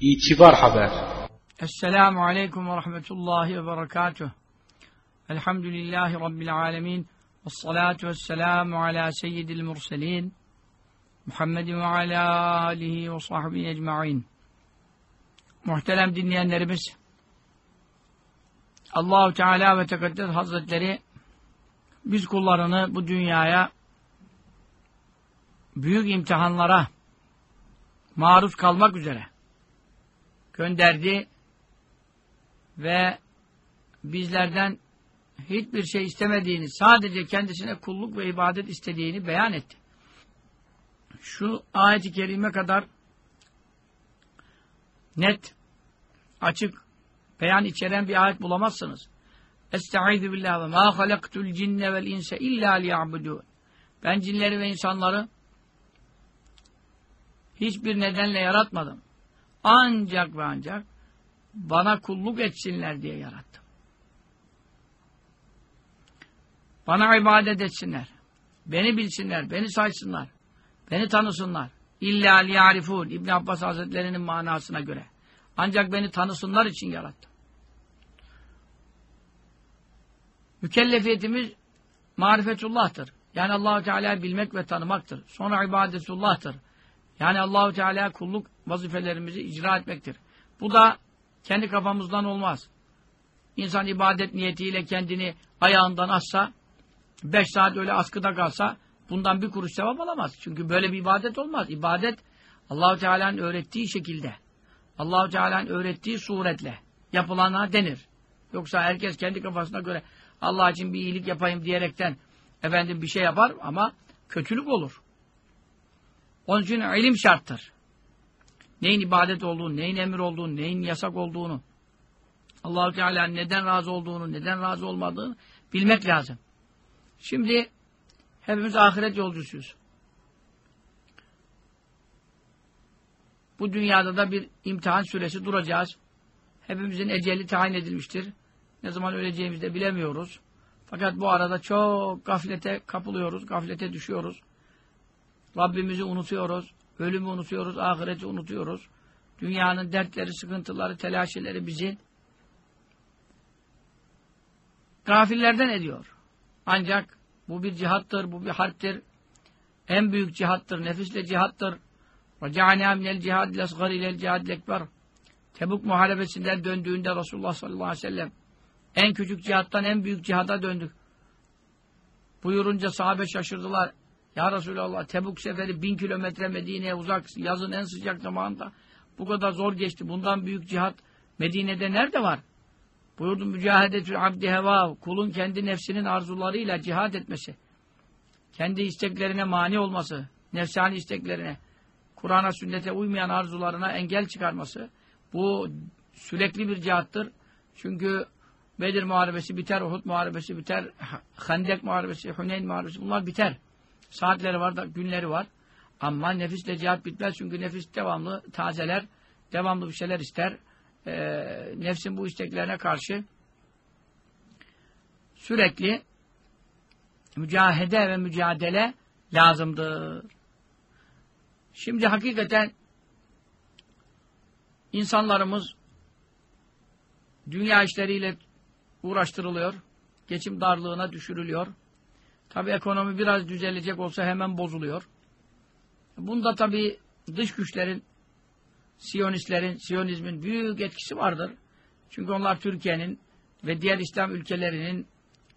İtibar Haber Esselamu Aleyküm ve Rahmetullahi ve Berekatuh. Elhamdülillahi Rabbil Alemin. Ve salatu ve selamu ala seyyidil murselin. Muhammedin ve ala alihi ve sahbihi ecma'in. Muhterem dinleyenlerimiz, Allahu Teala ve Tekaddes Hazretleri biz kullarını bu dünyaya büyük imtihanlara maruz kalmak üzere gönderdi ve bizlerden hiçbir şey istemediğini, sadece kendisine kulluk ve ibadet istediğini beyan etti. Şu ayet-i kerime kadar net, açık, beyan içeren bir ayet bulamazsınız. Estaizu billah ve ma halaktul cinne vel inse illa liya'budun. Ben cinleri ve insanları hiçbir nedenle yaratmadım. Ancak ve ancak bana kulluk etsinler diye yarattım. Bana ibadet etsinler. Beni bilsinler, beni saysınlar. Beni tanısınlar. İlla liyarifun. İbn Abbas Hazretleri'nin manasına göre. Ancak beni tanısınlar için yarattım. Mükellefiyetimiz marifetullah'tır. Yani Allahu Teala'yı bilmek ve tanımaktır. Sonra ibadetullah'tır. Yani Allahu Teala kulluk vazifelerimizi icra etmektir. Bu da kendi kafamızdan olmaz. İnsan ibadet niyetiyle kendini ayağından assa, beş saat öyle askıda kalsa, bundan bir kuruş sevap alamaz. Çünkü böyle bir ibadet olmaz. İbadet Allahu Teala'nın öğrettiği şekilde, Allahu Teala'nın öğrettiği suretle yapılana denir. Yoksa herkes kendi kafasına göre Allah için bir iyilik yapayım diyerekten efendim bir şey yapar ama kötülük olur. Onun için ilim şarttır. Neyin ibadet olduğunu, neyin emir olduğunu, neyin yasak olduğunu, Allahu Teala neden razı olduğunu, neden razı olmadığını bilmek lazım. Şimdi hepimiz ahiret yolcusuyuz. Bu dünyada da bir imtihan süresi duracağız. Hepimizin eceli tayin edilmiştir. Ne zaman öleceğimizi de bilemiyoruz. Fakat bu arada çok gaflete kapılıyoruz, gaflete düşüyoruz. Rabbimizi unutuyoruz, ölümü unutuyoruz, ahireti unutuyoruz. Dünyanın dertleri, sıkıntıları, telaşeleri bizi gafillerden ediyor. Ancak bu bir cihattır, bu bir harptir. En büyük cihattır, nefisle cihattır. وَجَعَنَا مِنَ الْجِهَادِ الْاَصْغَرِ اِلَى الْجِهَادِ الْاَكْبَرِ Tebuk muharebesinden döndüğünde Resulullah sallallahu aleyhi ve sellem en küçük cihattan en büyük cihada döndük. Buyurunca sahabe şaşırdılar. Ya Resulallah Tebuk seferi bin kilometre Medine'ye uzak yazın en sıcak zamanında bu kadar zor geçti. Bundan büyük cihat Medine'de nerede var? Buyurdu mücahedetül abdi heva kulun kendi nefsinin arzularıyla cihad etmesi. Kendi isteklerine mani olması, nefsani isteklerine, Kur'an'a sünnete uymayan arzularına engel çıkarması. Bu sürekli bir cihattır. Çünkü Bedir Muharebesi biter, Uhud Muharebesi biter, Hendek Muharebesi, Huneyn Muharebesi bunlar biter. Saatleri var da günleri var. Ama nefisle cihat bitmez çünkü nefis devamlı tazeler, devamlı bir şeyler ister. Ee, nefsin bu isteklerine karşı sürekli mücahede ve mücadele lazımdır. Şimdi hakikaten insanlarımız dünya işleriyle uğraştırılıyor. Geçim darlığına düşürülüyor. Tabi ekonomi biraz düzelecek olsa hemen bozuluyor. Bunda tabi dış güçlerin, Siyonistlerin, Siyonizmin büyük etkisi vardır. Çünkü onlar Türkiye'nin ve diğer İslam ülkelerinin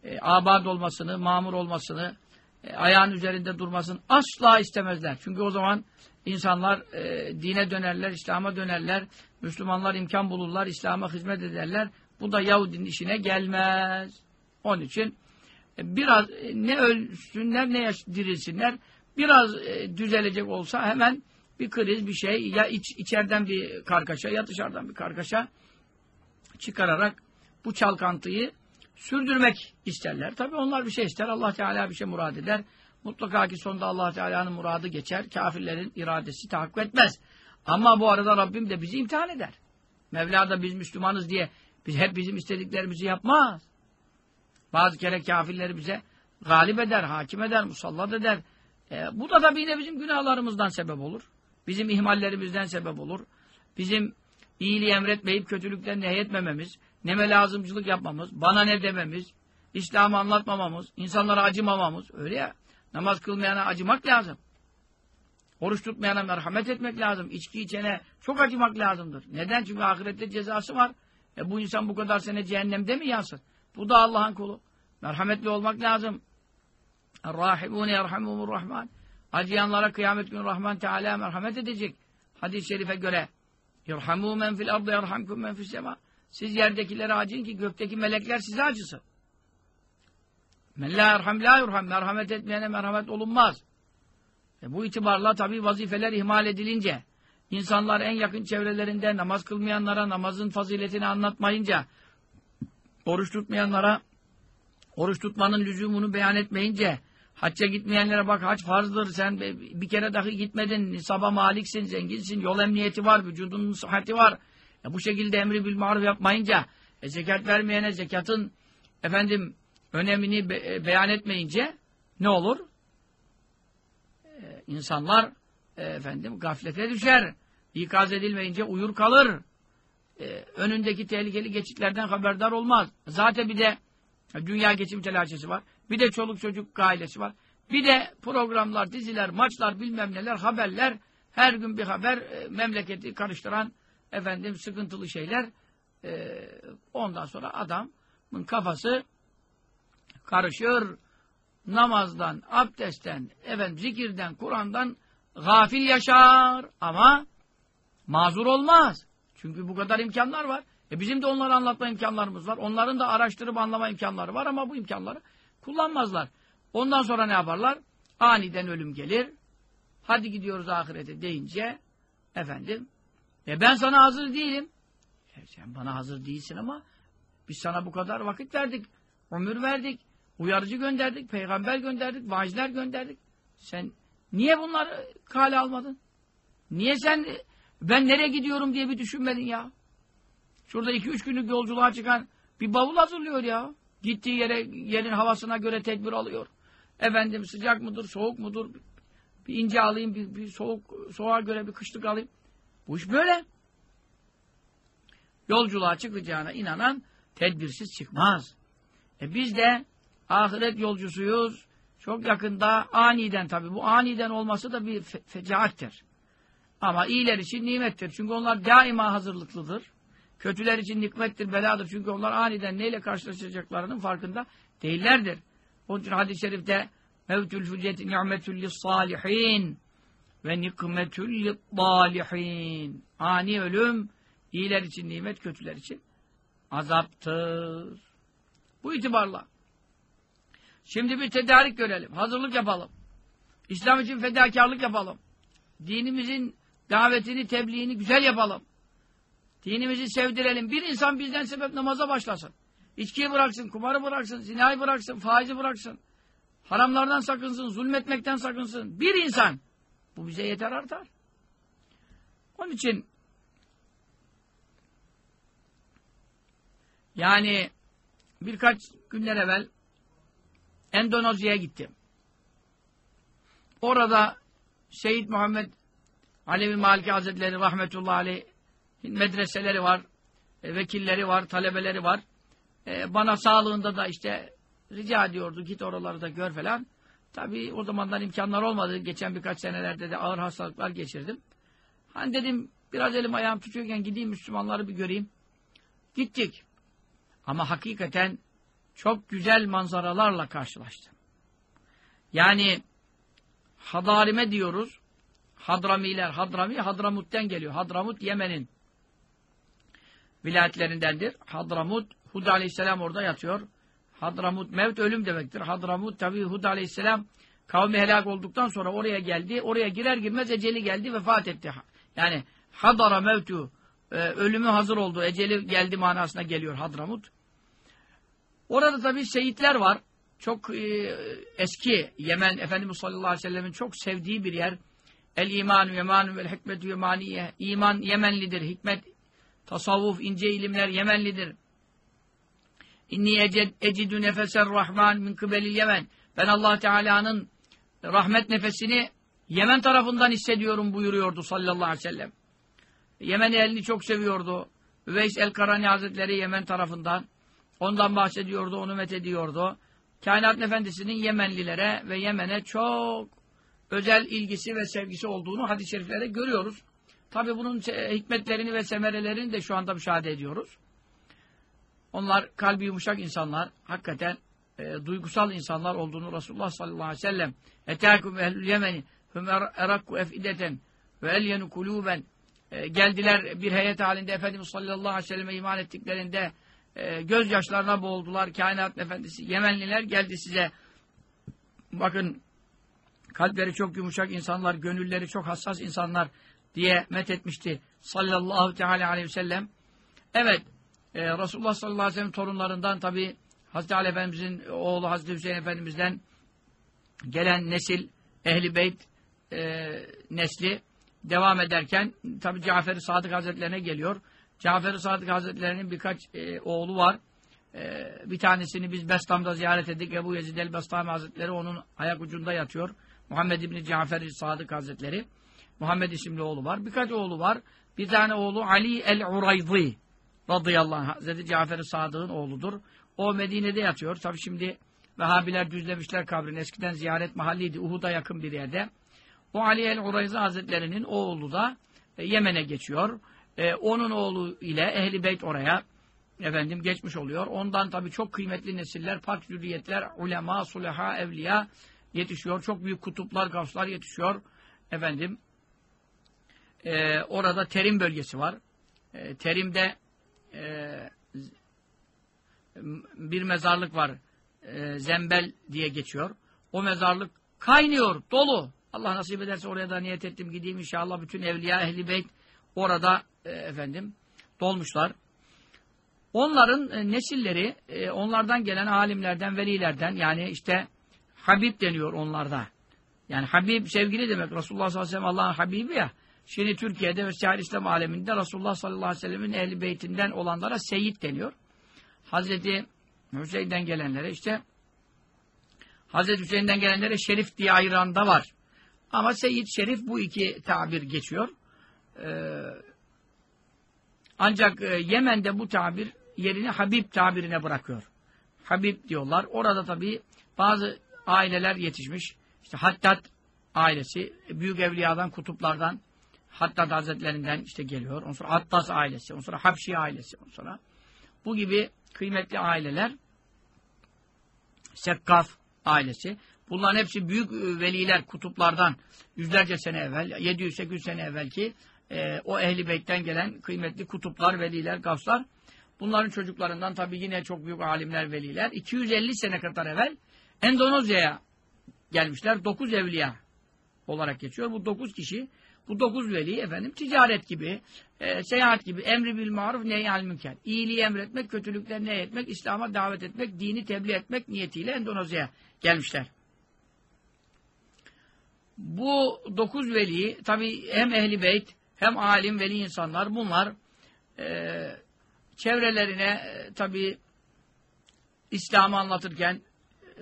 e, abad olmasını, mamur olmasını, e, ayağın üzerinde durmasını asla istemezler. Çünkü o zaman insanlar e, dine dönerler, İslam'a dönerler, Müslümanlar imkan bulurlar, İslam'a hizmet ederler. Bu da Yahudinin işine gelmez. Onun için biraz e, ne ölsünler ne dirilsinler biraz e, düzelecek olsa hemen bir kriz bir şey ya iç, içeriden bir kargaşa ya dışarıdan bir kargaşa çıkararak bu çalkantıyı sürdürmek isterler. Tabi onlar bir şey ister. Allah Teala bir şey murad eder. Mutlaka ki sonunda Allah Teala'nın muradı geçer. Kafirlerin iradesi tahakkuk etmez. Ama bu arada Rabbim de bizi imtihan eder. Mevla da biz Müslümanız diye biz hep bizim istediklerimizi yapmaz. Bazı kere kafirleri bize galip eder, hakim eder, musallat eder. E, bu da tabii yine bizim günahlarımızdan sebep olur. Bizim ihmallerimizden sebep olur. Bizim iyiliği emretmeyip kötülükten nehyetmememiz, neme lazımcılık yapmamız, bana ne dememiz, İslam'ı anlatmamamız, insanlara acımamamız. Öyle ya. Namaz kılmayana acımak lazım. Oruç tutmayana merhamet etmek lazım. İçki içene çok acımak lazımdır. Neden? Çünkü ahirette cezası var. E bu insan bu kadar sene cehennemde mi yansın? Bu da Allah'ın kulu. Merhametli olmak lazım. Rahimune yerhamumur rahman. Acıyanlara kıyamet günü Rahman Teala merhamet edecek. Hadis-i şerife göre Yerhamu men fil ardı yerhamkum men fis sema. Siz yerdekilere acıyın ki gökteki melekler size acısın. Men la yerham la yurham. Merhamet etmeyene merhamet olunmaz. E bu itibarla tabi vazifeler ihmal edilince, insanlar en yakın çevrelerinde namaz kılmayanlara namazın faziletini anlatmayınca, oruç tutmayanlara oruç tutmanın lüzumunu beyan etmeyince, hacca gitmeyenlere bak hac farzdır, sen bir kere dahi gitmedin, nisaba maliksin, zenginsin, yol emniyeti var, vücudunun sıhhati var. E bu şekilde emri bil maruf yapmayınca, e zekat vermeyene zekatın efendim önemini be beyan etmeyince ne olur? İnsanlar e, efendim gaflete düşer. İkaz edilmeyince uyur kalır. E, önündeki tehlikeli geçitlerden haberdar olmaz. Zaten bir de dünya geçim telaşesi var. Bir de çoluk çocuk ailesi var. Bir de programlar, diziler, maçlar, bilmem neler, haberler. Her gün bir haber e, memleketi karıştıran efendim sıkıntılı şeyler. E, ondan sonra adamın kafası karışır namazdan, abdestten, efendim zikirden, Kur'an'dan gafil yaşar ama mazur olmaz. Çünkü bu kadar imkanlar var. E bizim de onları anlatma imkanlarımız var. Onların da araştırıp anlama imkanları var ama bu imkanları kullanmazlar. Ondan sonra ne yaparlar? Aniden ölüm gelir. Hadi gidiyoruz ahirete deyince efendim e ben sana hazır değilim. E sen bana hazır değilsin ama biz sana bu kadar vakit verdik. Ömür verdik. Uyarıcı gönderdik, peygamber gönderdik, vaciler gönderdik. Sen niye bunları kale almadın? Niye sen ben nereye gidiyorum diye bir düşünmedin ya? Şurada iki üç günlük yolculuğa çıkan bir bavul hazırlıyor ya. Gittiği yere yerin havasına göre tedbir alıyor. Efendim sıcak mıdır, soğuk mudur? Bir ince alayım, bir, bir soğuk soğuğa göre bir kışlık alayım. Bu iş böyle. Yolculuğa çıkacağına inanan tedbirsiz çıkmaz. E biz de ahiret yolcusuyuz. Çok yakında aniden tabi. Bu aniden olması da bir fe. Ama iyiler için nimettir. Çünkü onlar daima hazırlıklıdır. Kötüler için nikmettir, beladır. Çünkü onlar aniden neyle karşılaşacaklarının farkında değillerdir. Onun için hadis-i şerifte mevtül füceti ni'metül salihin ve nikmetül dalihin. Ani ölüm iyiler için nimet, kötüler için azaptır. Bu itibarla Şimdi bir tedarik görelim. Hazırlık yapalım. İslam için fedakarlık yapalım. Dinimizin davetini, tebliğini güzel yapalım. Dinimizi sevdirelim. Bir insan bizden sebep namaza başlasın. İçkiyi bıraksın, kumarı bıraksın, zinayı bıraksın, faizi bıraksın. Haramlardan sakınsın, zulmetmekten sakınsın. Bir insan. Bu bize yeter artar. Onun için yani birkaç günler evvel Endonezya'ya gittim. Orada Şehit Muhammed Alevi Maliki Hazretleri rahmetullahi aleyh medreseleri var, e, vekilleri var, talebeleri var. E, bana sağlığında da işte rica ediyordu git oraları da gör falan. Tabii o zamandan imkanlar olmadı. Geçen birkaç senelerde de ağır hastalıklar geçirdim. Hani dedim biraz elim ayağım tutuyorken gideyim Müslümanları bir göreyim. Gittik. Ama hakikaten çok güzel manzaralarla karşılaştım. Yani Hadarime diyoruz. Hadramiler, Hadrami Hadramut'ten geliyor. Hadramut Yemen'in vilayetlerindendir. Hadramut, Hud aleyhisselam orada yatıyor. Hadramut, mevt ölüm demektir. Hadramut tabi Hud aleyhisselam kavmi helak olduktan sonra oraya geldi. Oraya girer girmez eceli geldi, vefat etti. Yani hadara mevtu, e, ölümü hazır oldu, eceli geldi manasına geliyor Hadramut. Orada tabii şehitler var. Çok e, eski Yemen Efendimiz sallallahu aleyhi ve sellemin çok sevdiği bir yer. El imanu yemanu vel hikmetu yemaniye. İman Yemenlidir. Hikmet, tasavvuf, ince ilimler Yemenlidir. İnni ecidü nefeser rahman min kıbelil Yemen. Ben Allah Teala'nın rahmet nefesini Yemen tarafından hissediyorum buyuruyordu sallallahu aleyhi ve sellem. Yemen elini çok seviyordu. Üveys el-Karani Hazretleri Yemen tarafından. Ondan bahsediyordu, onu methediyordu. Kainat Efendisi'nin Yemenlilere ve Yemen'e çok özel ilgisi ve sevgisi olduğunu hadis-i şeriflerde görüyoruz. Tabi bunun hikmetlerini ve semerelerini de şu anda müşahede ediyoruz. Onlar kalbi yumuşak insanlar, hakikaten e, duygusal insanlar olduğunu Resulullah sallallahu aleyhi ve sellem hüm er, erakku efideten ve elyenu kulûben e, geldiler bir heyet halinde Efendimiz sallallahu aleyhi ve selleme iman ettiklerinde e, gözyaşlarına boğuldular. Kainat efendisi Yemenliler geldi size bakın kalpleri çok yumuşak insanlar, gönülleri çok hassas insanlar diye methetmişti sallallahu teala aleyhi ve sellem. Evet, e, Resulullah sallallahu aleyhi ve sellem torunlarından tabi Hazreti Ali Efendimizin oğlu Hazreti Hüseyin Efendimiz'den gelen nesil Ehli Beyt e, nesli devam ederken tabi Cafer-i Sadık Hazretlerine geliyor. Cafer-i Sadık Hazretlerinin birkaç e, oğlu var. E, bir tanesini biz Bestam'da ziyaret ettik. Ebu Yezid el-Bestami Hazretleri onun ayak ucunda yatıyor. Muhammed İbni Cafer-i Sadık Hazretleri. Muhammed isimli oğlu var. Birkaç oğlu var. Bir tane oğlu Ali el-Urayzi radıyallahu anh. Hazreti Cafer-i Sadık'ın oğludur. O Medine'de yatıyor. Tabi şimdi Vehhabiler düzlemişler kabrini. Eskiden ziyaret mahalliydi. Uhud'a yakın bir yerde. O Ali el-Urayzi Hazretlerinin oğlu da e, Yemen'e geçiyor. E, onun oğlu ile Ehli Beyt oraya efendim geçmiş oluyor. Ondan tabi çok kıymetli nesiller, pak zürriyetler, ulema, sulaha, evliya yetişiyor. Çok büyük kutuplar, gafslar yetişiyor. Efendim e, orada Terim bölgesi var. E, Terim'de e, bir mezarlık var. E, Zembel diye geçiyor. O mezarlık kaynıyor, dolu. Allah nasip ederse oraya da niyet ettim gideyim inşallah bütün evliya ehli beyt orada e, efendim dolmuşlar. Onların e, nesilleri e, onlardan gelen alimlerden, velilerden yani işte Habib deniyor onlarda. Yani Habib sevgili demek. Resulullah sallallahu aleyhi ve sellem Allah'ın Habibi ya. Şimdi Türkiye'de ve Sihar İslam aleminde Resulullah sallallahu aleyhi ve sellemin ehli beytinden olanlara Seyyid deniyor. Hazreti Hüseyin'den gelenlere işte Hazreti Hüseyin'den gelenlere Şerif diye ayıran da var. Ama Seyyid Şerif bu iki tabir geçiyor. Ee, ancak e, Yemen'de bu tabir yerini Habib tabirine bırakıyor. Habib diyorlar. Orada tabii bazı aileler yetişmiş. İşte Hattat ailesi, büyük evliyadan, kutuplardan, Hattat hazretlerinden işte geliyor. Ondan sonra Attas ailesi, ondan sonra Habşi ailesi, ondan sonra bu gibi kıymetli aileler Sekkaf ailesi. Bunların hepsi büyük e, veliler, kutuplardan yüzlerce sene evvel, 700-800 sene evvelki e, o ehli beytten gelen kıymetli kutuplar, veliler, gafslar. Bunların çocuklarından tabi yine çok büyük alimler, veliler. 250 sene kadar evvel Endonezya'ya gelmişler. 9 evliya olarak geçiyor. Bu 9 kişi, bu 9 veli efendim ticaret gibi, e, seyahat gibi, emri bil maruf nehyal münker. İyiliği emretmek, kötülükleri nehyetmek, İslam'a davet etmek, dini tebliğ etmek niyetiyle Endonezya'ya gelmişler. Bu 9 veli tabi hem ehli beyt hem alim veli insanlar bunlar e, çevrelerine e, tabi İslam'ı anlatırken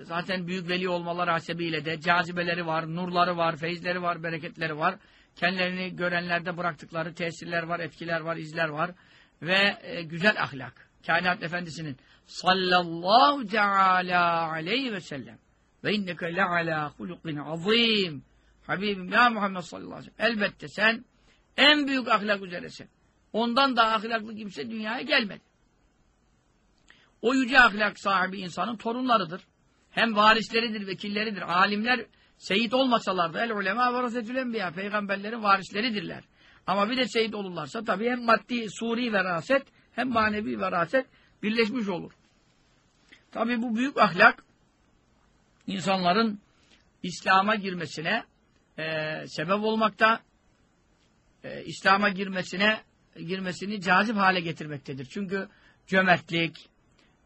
zaten büyük veli olmaları hasebiyle de cazibeleri var, nurları var, feyizleri var, bereketleri var. Kendilerini görenlerde bıraktıkları tesirler var, etkiler var, izler var. Ve e, güzel ahlak. Kainat Efendisi'nin sallallahu teala aleyhi ve sellem ve inneke le'alâ hulukin azîm Habibim ya Muhammed sallallahu aleyhi ve sellem elbette sen en büyük ahlak üzeresin. Ondan daha ahlaklı kimse dünyaya gelmedi. O yüce ahlak sahibi insanın torunlarıdır. Hem varisleridir, vekilleridir. Alimler seyit olmasalar da el ulema varasetül enbiya peygamberlerin varisleridirler. Ama bir de seyit olurlarsa tabii hem maddi suri veraset hem manevi veraset birleşmiş olur. Tabii bu büyük ahlak insanların İslam'a girmesine e, sebep olmakta, e, İslam'a girmesine girmesini cazip hale getirmektedir. Çünkü cömertlik,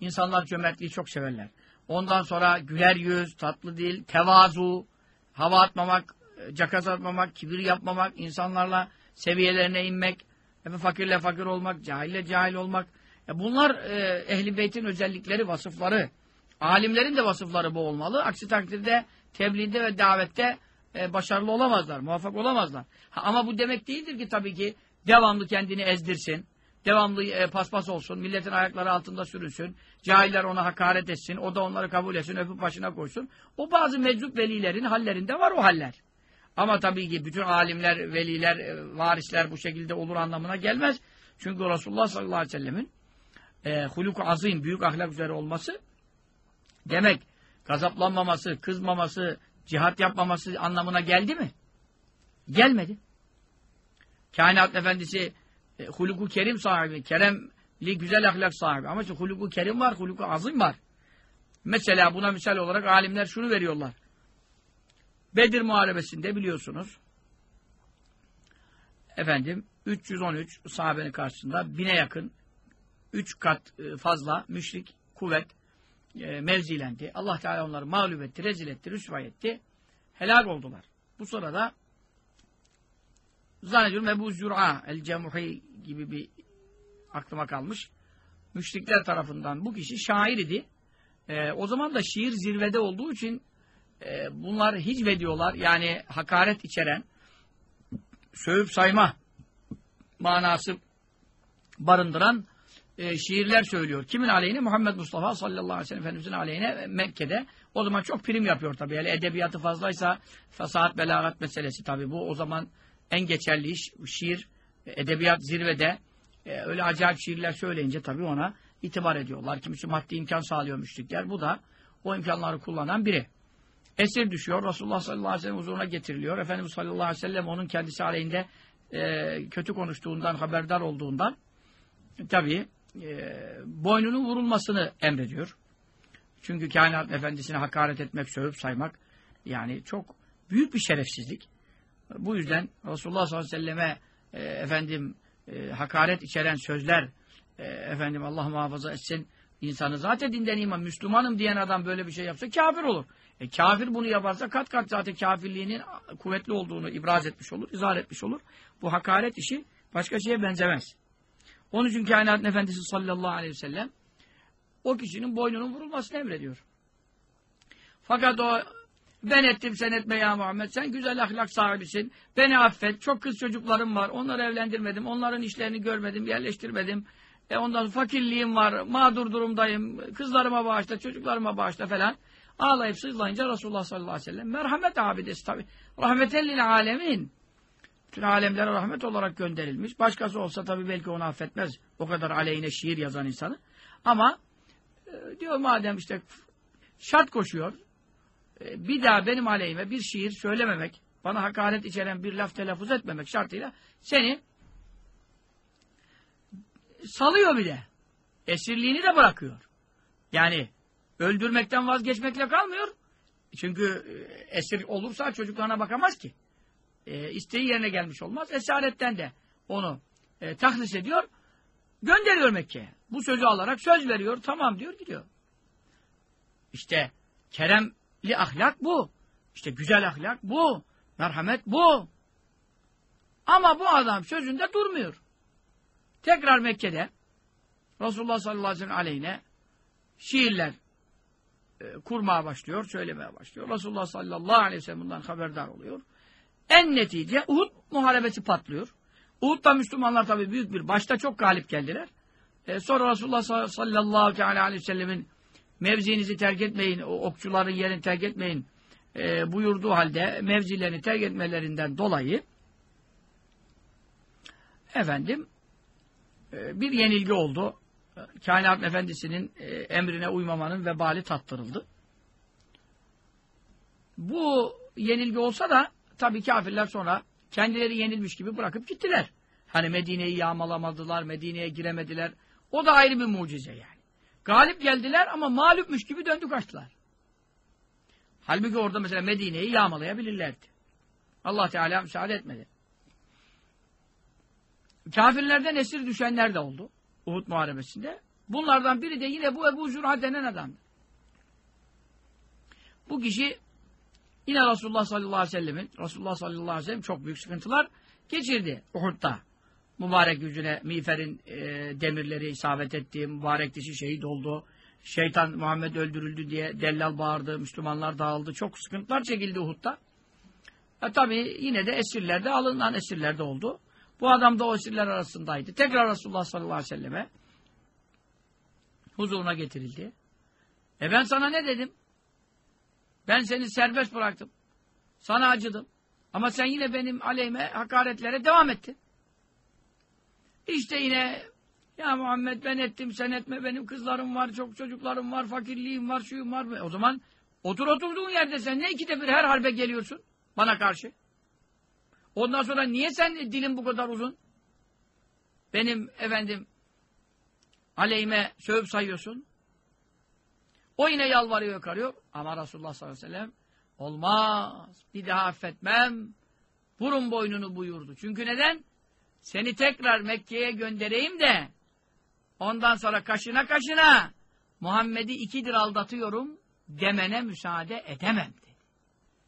insanlar cömertliği çok severler. Ondan sonra güler yüz, tatlı dil, tevazu, hava atmamak, e, cakaz atmamak, kibir yapmamak, insanlarla seviyelerine inmek, fakirle fakir olmak, cahille cahil olmak. E bunlar e, ehli beytin özellikleri, vasıfları. Alimlerin de vasıfları bu olmalı. Aksi takdirde tebliğde ve davette e, başarılı olamazlar, muvaffak olamazlar. Ha, ama bu demek değildir ki tabii ki devamlı kendini ezdirsin, devamlı e, paspas olsun, milletin ayakları altında sürünsün, cahiller ona hakaret etsin, o da onları kabul etsin, öpüp başına koysun. O bazı meczup velilerin hallerinde var o haller. Ama tabii ki bütün alimler, veliler, e, varisler bu şekilde olur anlamına gelmez. Çünkü Resulullah sallallahu aleyhi ve sellemin e, huluk azim, büyük ahlak üzere olması demek gazaplanmaması, kızmaması, cihat yapmaması anlamına geldi mi? Gelmedi. Kainat efendisi e, huluku kerim sahibi, keremli güzel ahlak sahibi. Ama işte huluku kerim var, huluku azim var. Mesela buna misal olarak alimler şunu veriyorlar. Bedir Muharebesi'nde biliyorsunuz efendim 313 sahabenin karşısında bine yakın 3 kat e, fazla müşrik kuvvet e, mevzilendi. Allah Teala onları mağlup etti, rezil etti, rüsva etti. Helak oldular. Bu sırada zannediyorum Ebu Zür'a el-Cemuhi gibi bir aklıma kalmış. Müşrikler tarafından bu kişi şair idi. E, o zaman da şiir zirvede olduğu için e, bunlar hicve diyorlar. Yani hakaret içeren sövüp sayma manası barındıran e, şiirler söylüyor. Kimin aleyhine? Muhammed Mustafa sallallahu aleyhi ve sellem Efendimizin aleyhine Mekke'de. O zaman çok prim yapıyor tabii. Yani edebiyatı fazlaysa fasahat belagat meselesi tabii. Bu o zaman en geçerli iş. Şiir, edebiyat zirvede. E, öyle acayip şiirler söyleyince tabii ona itibar ediyorlar. Kimisi maddi imkan sağlıyor müşrikler. Bu da o imkanları kullanan biri. Esir düşüyor. Resulullah sallallahu aleyhi ve sellem huzuruna getiriliyor. Efendimiz sallallahu aleyhi ve sellem onun kendisi aleyhinde e, kötü konuştuğundan, haberdar olduğundan tabii e, boynunun vurulmasını emrediyor. Çünkü kainat efendisine hakaret etmek, sövüp saymak yani çok büyük bir şerefsizlik. Bu yüzden Resulullah sallallahu aleyhi ve selleme e, efendim e, hakaret içeren sözler e, efendim Allah muhafaza etsin insanı zaten dinden iman Müslümanım diyen adam böyle bir şey yapsa kafir olur. E, kafir bunu yaparsa kat kat zaten kafirliğinin kuvvetli olduğunu ibraz etmiş olur, izah etmiş olur. Bu hakaret işi başka şeye benzemez. Onun için kainatın efendisi sallallahu aleyhi ve sellem o kişinin boynunun vurulmasını emrediyor. Fakat o ben ettim sen etme ya Muhammed. Sen güzel ahlak sahibisin. Beni affet. Çok kız çocuklarım var. Onları evlendirmedim. Onların işlerini görmedim, yerleştirmedim. E ondan fakirliğim var. Mağdur durumdayım. Kızlarıma bağışla, çocuklarıma bağışla falan. Ağlayıp sızlayınca Resulullah sallallahu aleyhi ve sellem merhamet abidesi tabi. Rahmetellil alemin. Bütün alemlere rahmet olarak gönderilmiş. Başkası olsa tabi belki onu affetmez. O kadar aleyhine şiir yazan insanı. Ama e, diyor madem işte şart koşuyor. E, bir daha benim aleyhime bir şiir söylememek, bana hakaret içeren bir laf telaffuz etmemek şartıyla seni salıyor bir de. Esirliğini de bırakıyor. Yani öldürmekten vazgeçmekle kalmıyor. Çünkü e, esir olursa çocuklarına bakamaz ki. E, isteği yerine gelmiş olmaz. Esaretten de onu e, tahlis ediyor. Gönderiyor Mekke'ye. Bu sözü alarak söz veriyor. Tamam diyor gidiyor. İşte keremli ahlak bu. İşte güzel ahlak bu. Merhamet bu. Ama bu adam sözünde durmuyor. Tekrar Mekke'de Resulullah sallallahu aleyhi ve sellem aleyhine şiirler e, kurmaya başlıyor, söylemeye başlıyor. Resulullah sallallahu aleyhi ve sellem bundan haberdar oluyor. En netice Uhud muharebesi patlıyor. Uhud'da Müslümanlar tabii büyük bir başta çok galip geldiler. E, sonra Resulullah sallallahu aleyhi ve sellemin mevzinizi terk etmeyin, o okçuların yerini terk etmeyin e, buyurduğu halde mevzilerini terk etmelerinden dolayı efendim e, bir yenilgi oldu. Kainat Efendisi'nin e, emrine uymamanın vebali tattırıldı. Bu yenilgi olsa da tabii kafirler sonra kendileri yenilmiş gibi bırakıp gittiler. Hani Medine'yi yağmalamadılar, Medine'ye giremediler. O da ayrı bir mucize yani. Galip geldiler ama mağlupmuş gibi döndü kaçtılar. Halbuki orada mesela Medine'yi yağmalayabilirlerdi. Allah Teala müsaade etmedi. Kafirlerden esir düşenler de oldu. Uhud Muharebesi'nde. Bunlardan biri de yine bu Ebu Zürha denen adamdı. Bu kişi yine Resulullah sallallahu aleyhi ve sellemin Resulullah sallallahu aleyhi ve sellem çok büyük sıkıntılar geçirdi Uhud'da. Mübarek yüzüne miğferin e, demirleri isabet etti. Mübarek dişi şehit oldu. Şeytan Muhammed öldürüldü diye dellal bağırdı. Müslümanlar dağıldı. Çok sıkıntılar çekildi Uhud'da. E, tabi yine de esirlerde alınan esirlerde oldu. Bu adam da o esirler arasındaydı. Tekrar Resulullah sallallahu aleyhi ve selleme huzuruna getirildi. E ben sana ne dedim? Ben seni serbest bıraktım. Sana acıdım. Ama sen yine benim aleyhime hakaretlere devam ettin. İşte yine ya Muhammed ben ettim sen etme benim kızlarım var, çok çocuklarım var, fakirliğim var, şuyum var. O zaman otur oturduğun yerde sen ne ikide bir her harbe geliyorsun bana karşı? Ondan sonra niye sen dilin bu kadar uzun? Benim efendim aleyhime sövüp sayıyorsun. O yine yalvarıyor yakarıyor. Ama Resulullah sallallahu aleyhi ve sellem olmaz. Bir daha affetmem. Vurun boynunu buyurdu. Çünkü neden? Seni tekrar Mekke'ye göndereyim de ondan sonra kaşına kaşına Muhammed'i ikidir aldatıyorum demene müsaade edemem dedi.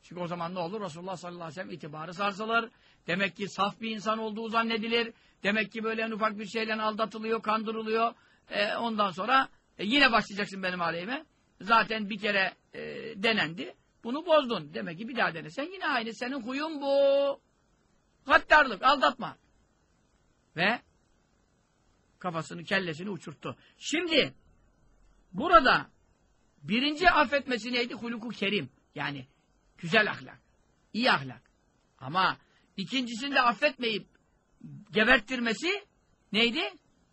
Çünkü o zaman ne olur? Resulullah sallallahu aleyhi ve sellem itibarı sarsılır. Demek ki saf bir insan olduğu zannedilir. Demek ki böyle en ufak bir şeyle aldatılıyor, kandırılıyor. E, ondan sonra e, yine başlayacaksın benim aleyhime. Zaten bir kere e, denendi. Bunu bozdun. Demek ki bir daha denesen yine aynı. Senin huyun bu. Gaddarlık, aldatma. Ve kafasını, kellesini uçurttu. Şimdi burada birinci affetmesi neydi? Huluku kerim. Yani güzel ahlak. iyi ahlak. Ama ikincisinde affetmeyip geberttirmesi neydi?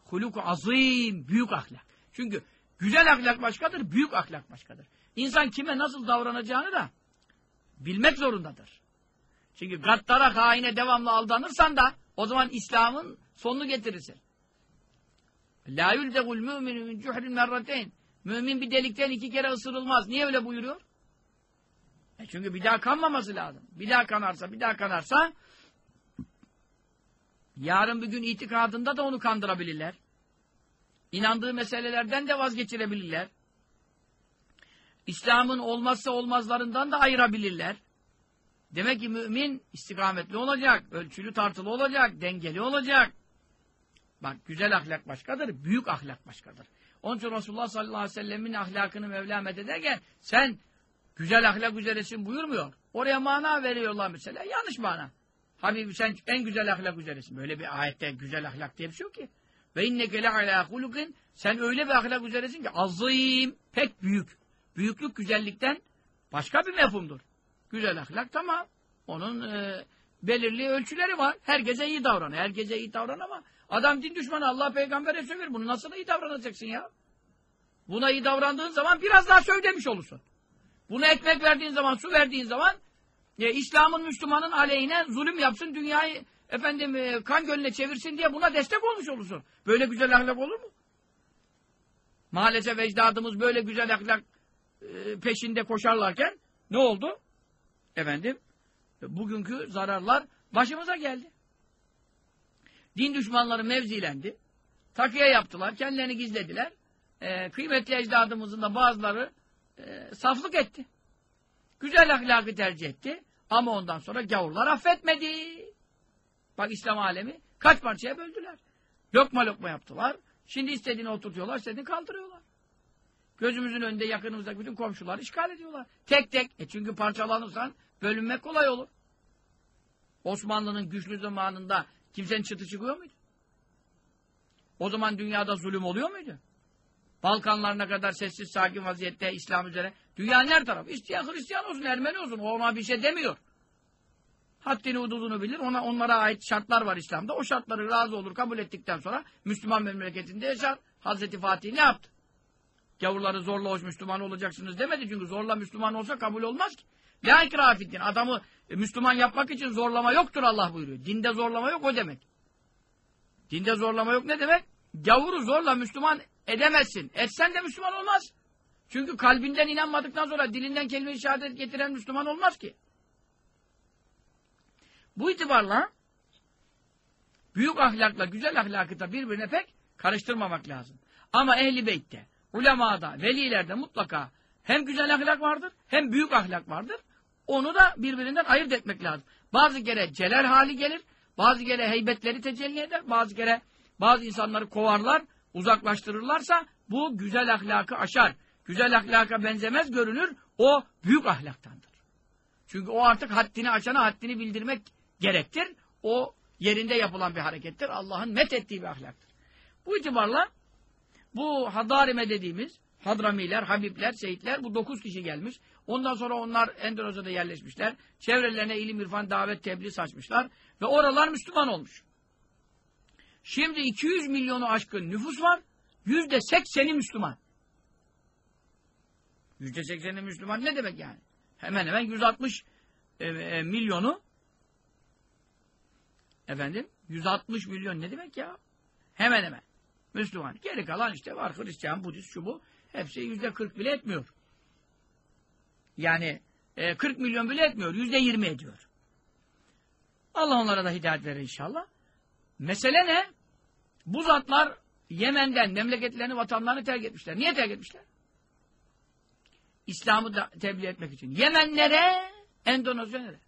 Huluku azim, büyük ahlak. Çünkü güzel ahlak başkadır, büyük ahlak başkadır. İnsan kime nasıl davranacağını da bilmek zorundadır. Çünkü gaddara, haine devamlı aldanırsan da o zaman İslam'ın sonunu getirirsin. La yuldegul müminu min cuhril merrateyn. Mümin bir delikten iki kere ısırılmaz. Niye öyle buyuruyor? E çünkü bir daha kanmaması lazım. Bir daha kanarsa, bir daha kanarsa yarın bir gün itikadında da onu kandırabilirler. İnandığı meselelerden de vazgeçirebilirler. İslam'ın olmazsa olmazlarından da ayırabilirler. Demek ki mümin istikametli olacak, ölçülü tartılı olacak, dengeli olacak. Bak güzel ahlak başkadır, büyük ahlak başkadır. Onun için Resulullah sallallahu aleyhi ve sellemin ahlakını Mevla ederken sen güzel ahlak üzeresin buyurmuyor. Oraya mana veriyorlar mesela. Yanlış mana. Habibim sen en güzel ahlak üzeresin. Böyle bir ayette güzel ahlak diye bir şey yok ki. Ve inneke le alâ hulukin sen öyle bir ahlak üzeresin ki azim, pek büyük. Büyüklük güzellikten başka bir mefhumdur. Güzel ahlak tamam. Onun e, belirli ölçüleri var. Herkese iyi davranıyor. Herkese iyi davran ama adam din düşmanı Allah peygambere söver. Bunu nasıl iyi davranacaksın ya? Buna iyi davrandığın zaman biraz daha söv demiş olursun. Buna ekmek verdiğin zaman, su verdiğin zaman e, İslam'ın Müslümanın aleyhine zulüm yapsın, dünyayı efendim e, kan gölüne çevirsin diye buna destek olmuş olursun. Böyle güzel ahlak olur mu? Maalesef ecdadımız böyle güzel ahlak e, peşinde koşarlarken ne oldu? Efendim, bugünkü zararlar başımıza geldi. Din düşmanları mevzilendi. Takıya yaptılar, kendilerini gizlediler. E, kıymetli ecdadımızın da bazıları e, saflık etti. Güzel ahlakı tercih etti. Ama ondan sonra gavurlar affetmedi. Bak İslam alemi kaç parçaya böldüler. Lokma lokma yaptılar. Şimdi istediğini oturtuyorlar, istediğini kaldırıyorlar. Gözümüzün önünde yakınımızdaki bütün komşular işgal ediyorlar. Tek tek. E çünkü parçalanırsan bölünmek kolay olur. Osmanlı'nın güçlü zamanında kimsenin çıtı çıkıyor muydu? O zaman dünyada zulüm oluyor muydu? Balkanlarına kadar sessiz sakin vaziyette İslam üzere. Dünyanın her tarafı. İsteyen Hristiyan olsun, Ermeni olsun. O ona bir şey demiyor. Haddini hududunu bilir. Ona, onlara ait şartlar var İslam'da. O şartları razı olur, kabul ettikten sonra Müslüman memleketinde yaşar. Hazreti Fatih ne yaptı? Gavurları zorla hoş Müslüman olacaksınız demedi. Çünkü zorla Müslüman olsa kabul olmaz ki. La ikrafiddin. Adamı e, Müslüman yapmak için zorlama yoktur Allah buyuruyor. Dinde zorlama yok o demek. Dinde zorlama yok ne demek? Gavuru zorla Müslüman edemezsin. Etsen de Müslüman olmaz. Çünkü kalbinden inanmadıktan sonra dilinden kelime-i şehadet getiren Müslüman olmaz ki. Bu itibarla büyük ahlakla güzel ahlakı da birbirine pek karıştırmamak lazım. Ama ehli beytte, ulemada, velilerde mutlaka hem güzel ahlak vardır hem büyük ahlak vardır. Onu da birbirinden ayırt etmek lazım. Bazı kere celal hali gelir, bazı kere heybetleri tecelli eder, bazı kere bazı insanları kovarlar, uzaklaştırırlarsa bu güzel ahlakı aşar. Güzel ahlaka benzemez görünür, o büyük ahlaktandır. Çünkü o artık haddini açana haddini bildirmek gerektir. O yerinde yapılan bir harekettir. Allah'ın met ettiği bir ahlaktır. Bu itibarla bu Hadarime dediğimiz Hadramiler, Habibler, Seyitler bu dokuz kişi gelmiş. Ondan sonra onlar Endonezya'da yerleşmişler. Çevrelerine ilim, irfan, davet, tebliğ saçmışlar. Ve oralar Müslüman olmuş. Şimdi 200 milyonu aşkın nüfus var. Yüzde sekseni Müslüman. Yüzde sekseni Müslüman ne demek yani? Hemen hemen 160 e, e, milyonu efendim 160 milyon ne demek ya? Hemen hemen. Müslüman. Geri kalan işte var Hristiyan, Budist, şu bu. Hepsi yüzde 40 bile etmiyor. Yani e, 40 milyon bile etmiyor. Yüzde 20 ediyor. Allah onlara da hidayet verir inşallah. Mesele ne? Bu zatlar Yemen'den memleketlerini, vatanlarını terk etmişler. Niye terk etmişler? İslam'ı da tebliğ etmek için. Yemen nere? Endonezya nere?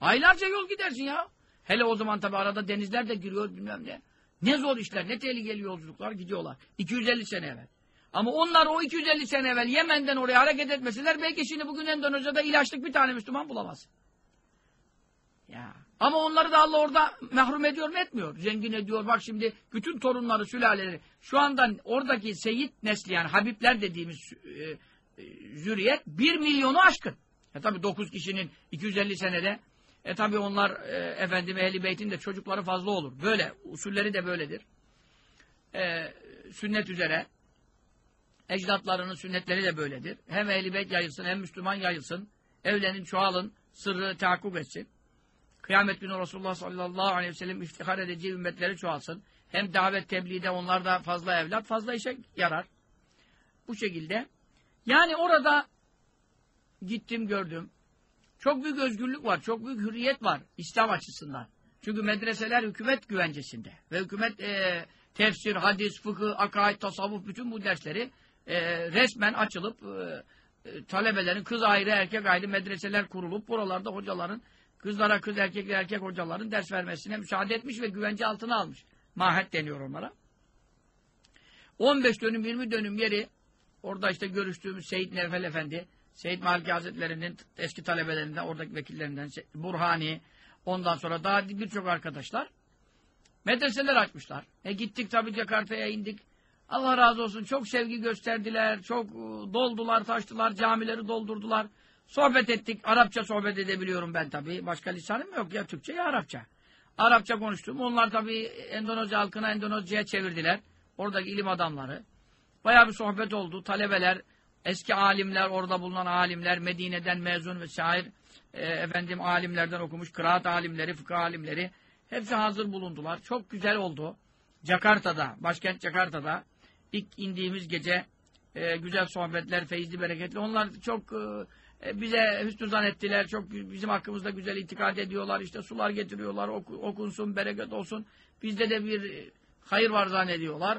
Aylarca yol gidersin ya. Hele o zaman tabi arada denizler de giriyor bilmem ne. Ne zor işler, ne tehlikeli yolculuklar gidiyorlar. 250 sene evvel. Ama onlar o 250 sene evvel Yemen'den oraya hareket etmeseler belki şimdi bugün Endonezya'da ilaçlık bir tane Müslüman bulamaz. Ya. Ama onları da Allah orada mahrum ediyor mu etmiyor. Zengin ediyor. Bak şimdi bütün torunları, sülaleleri. Şu anda oradaki Seyit nesli yani Habibler dediğimiz e, e, zürriyet 1 milyonu aşkın. E tabi 9 kişinin 250 senede e tabi onlar e, efendim Ehli Beyt'in de çocukları fazla olur. Böyle. Usulleri de böyledir. E, sünnet üzere. Ecdatlarının sünnetleri de böyledir. Hem Ehli Beyt yayılsın hem Müslüman yayılsın. Evlenin, çoğalın. Sırrı tahakkuk etsin. Kıyamet günü Resulullah sallallahu aleyhi ve sellem iftihar edeceği ümmetleri çoğalsın. Hem davet tebliğde onlar da fazla evlat, fazla işe yarar. Bu şekilde. Yani orada gittim gördüm. Çok büyük özgürlük var, çok büyük hürriyet var İslam açısından. Çünkü medreseler hükümet güvencesinde. Ve hükümet e, tefsir, hadis, fıkıh, akaid, tasavvuf bütün bu dersleri e, resmen açılıp e, e, talebelerin kız ayrı erkek ayrı medreseler kurulup buralarda hocaların kızlara kız erkekle erkek hocaların ders vermesine müsaade etmiş ve güvence altına almış. Mahet deniyor onlara. 15 dönüm 20 dönüm yeri orada işte görüştüğümüz Seyit Nevfel Efendi Seyit Maliki Hazretleri'nin eski talebelerinden, oradaki vekillerinden Burhani, ondan sonra daha birçok arkadaşlar medreseler açmışlar. E gittik tabii Jakarta'ya indik. Allah razı olsun çok sevgi gösterdiler, çok e, doldular, taştılar, camileri doldurdular. Sohbet ettik. Arapça sohbet edebiliyorum ben tabii. Başka lisanım yok ya Türkçe ya Arapça. Arapça konuştum. Onlar tabii Endonezya halkına Endonezya'ya çevirdiler. Oradaki ilim adamları. Bayağı bir sohbet oldu. Talebeler, eski alimler, orada bulunan alimler, Medine'den mezun ve şair e, efendim alimlerden okumuş, kıraat alimleri, fıkıh alimleri hepsi hazır bulundular. Çok güzel oldu. Jakarta'da, başkent Jakarta'da ilk indiğimiz gece e, güzel sohbetler, feyizli, bereketli. Onlar çok e, bize hüsnü zan ettiler. Çok bizim hakkımızda güzel itikad ediyorlar. İşte sular getiriyorlar. Ok, okunsun, bereket olsun. Bizde de bir hayır var zannediyorlar.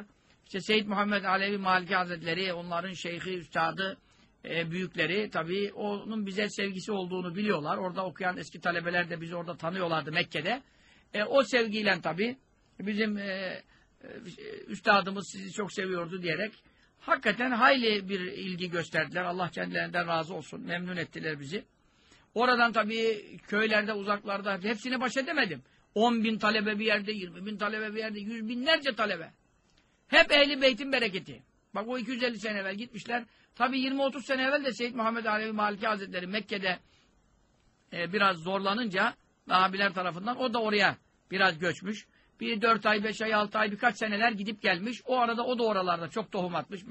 İşte Seyyid Muhammed Alevi Maliki Hazretleri, onların şeyhi, üstadı, e, büyükleri tabii onun bize sevgisi olduğunu biliyorlar. Orada okuyan eski talebeler de bizi orada tanıyorlardı Mekke'de. E, o sevgiyle tabii bizim e, e, üstadımız sizi çok seviyordu diyerek hakikaten hayli bir ilgi gösterdiler. Allah kendilerinden razı olsun. Memnun ettiler bizi. Oradan tabii köylerde, uzaklarda hepsini baş edemedim. 10 bin talebe bir yerde, 20 bin talebe bir yerde, yüz binlerce talebe. Hep ehli beytin bereketi. Bak o 250 sene evvel gitmişler. Tabi 20-30 sene evvel de Seyyid Muhammed Alevi Maliki Hazretleri Mekke'de e, biraz zorlanınca abiler tarafından o da oraya biraz göçmüş. Bir 4 ay, 5 ay, 6 ay birkaç seneler gidip gelmiş. O arada o da oralarda çok tohum atmış.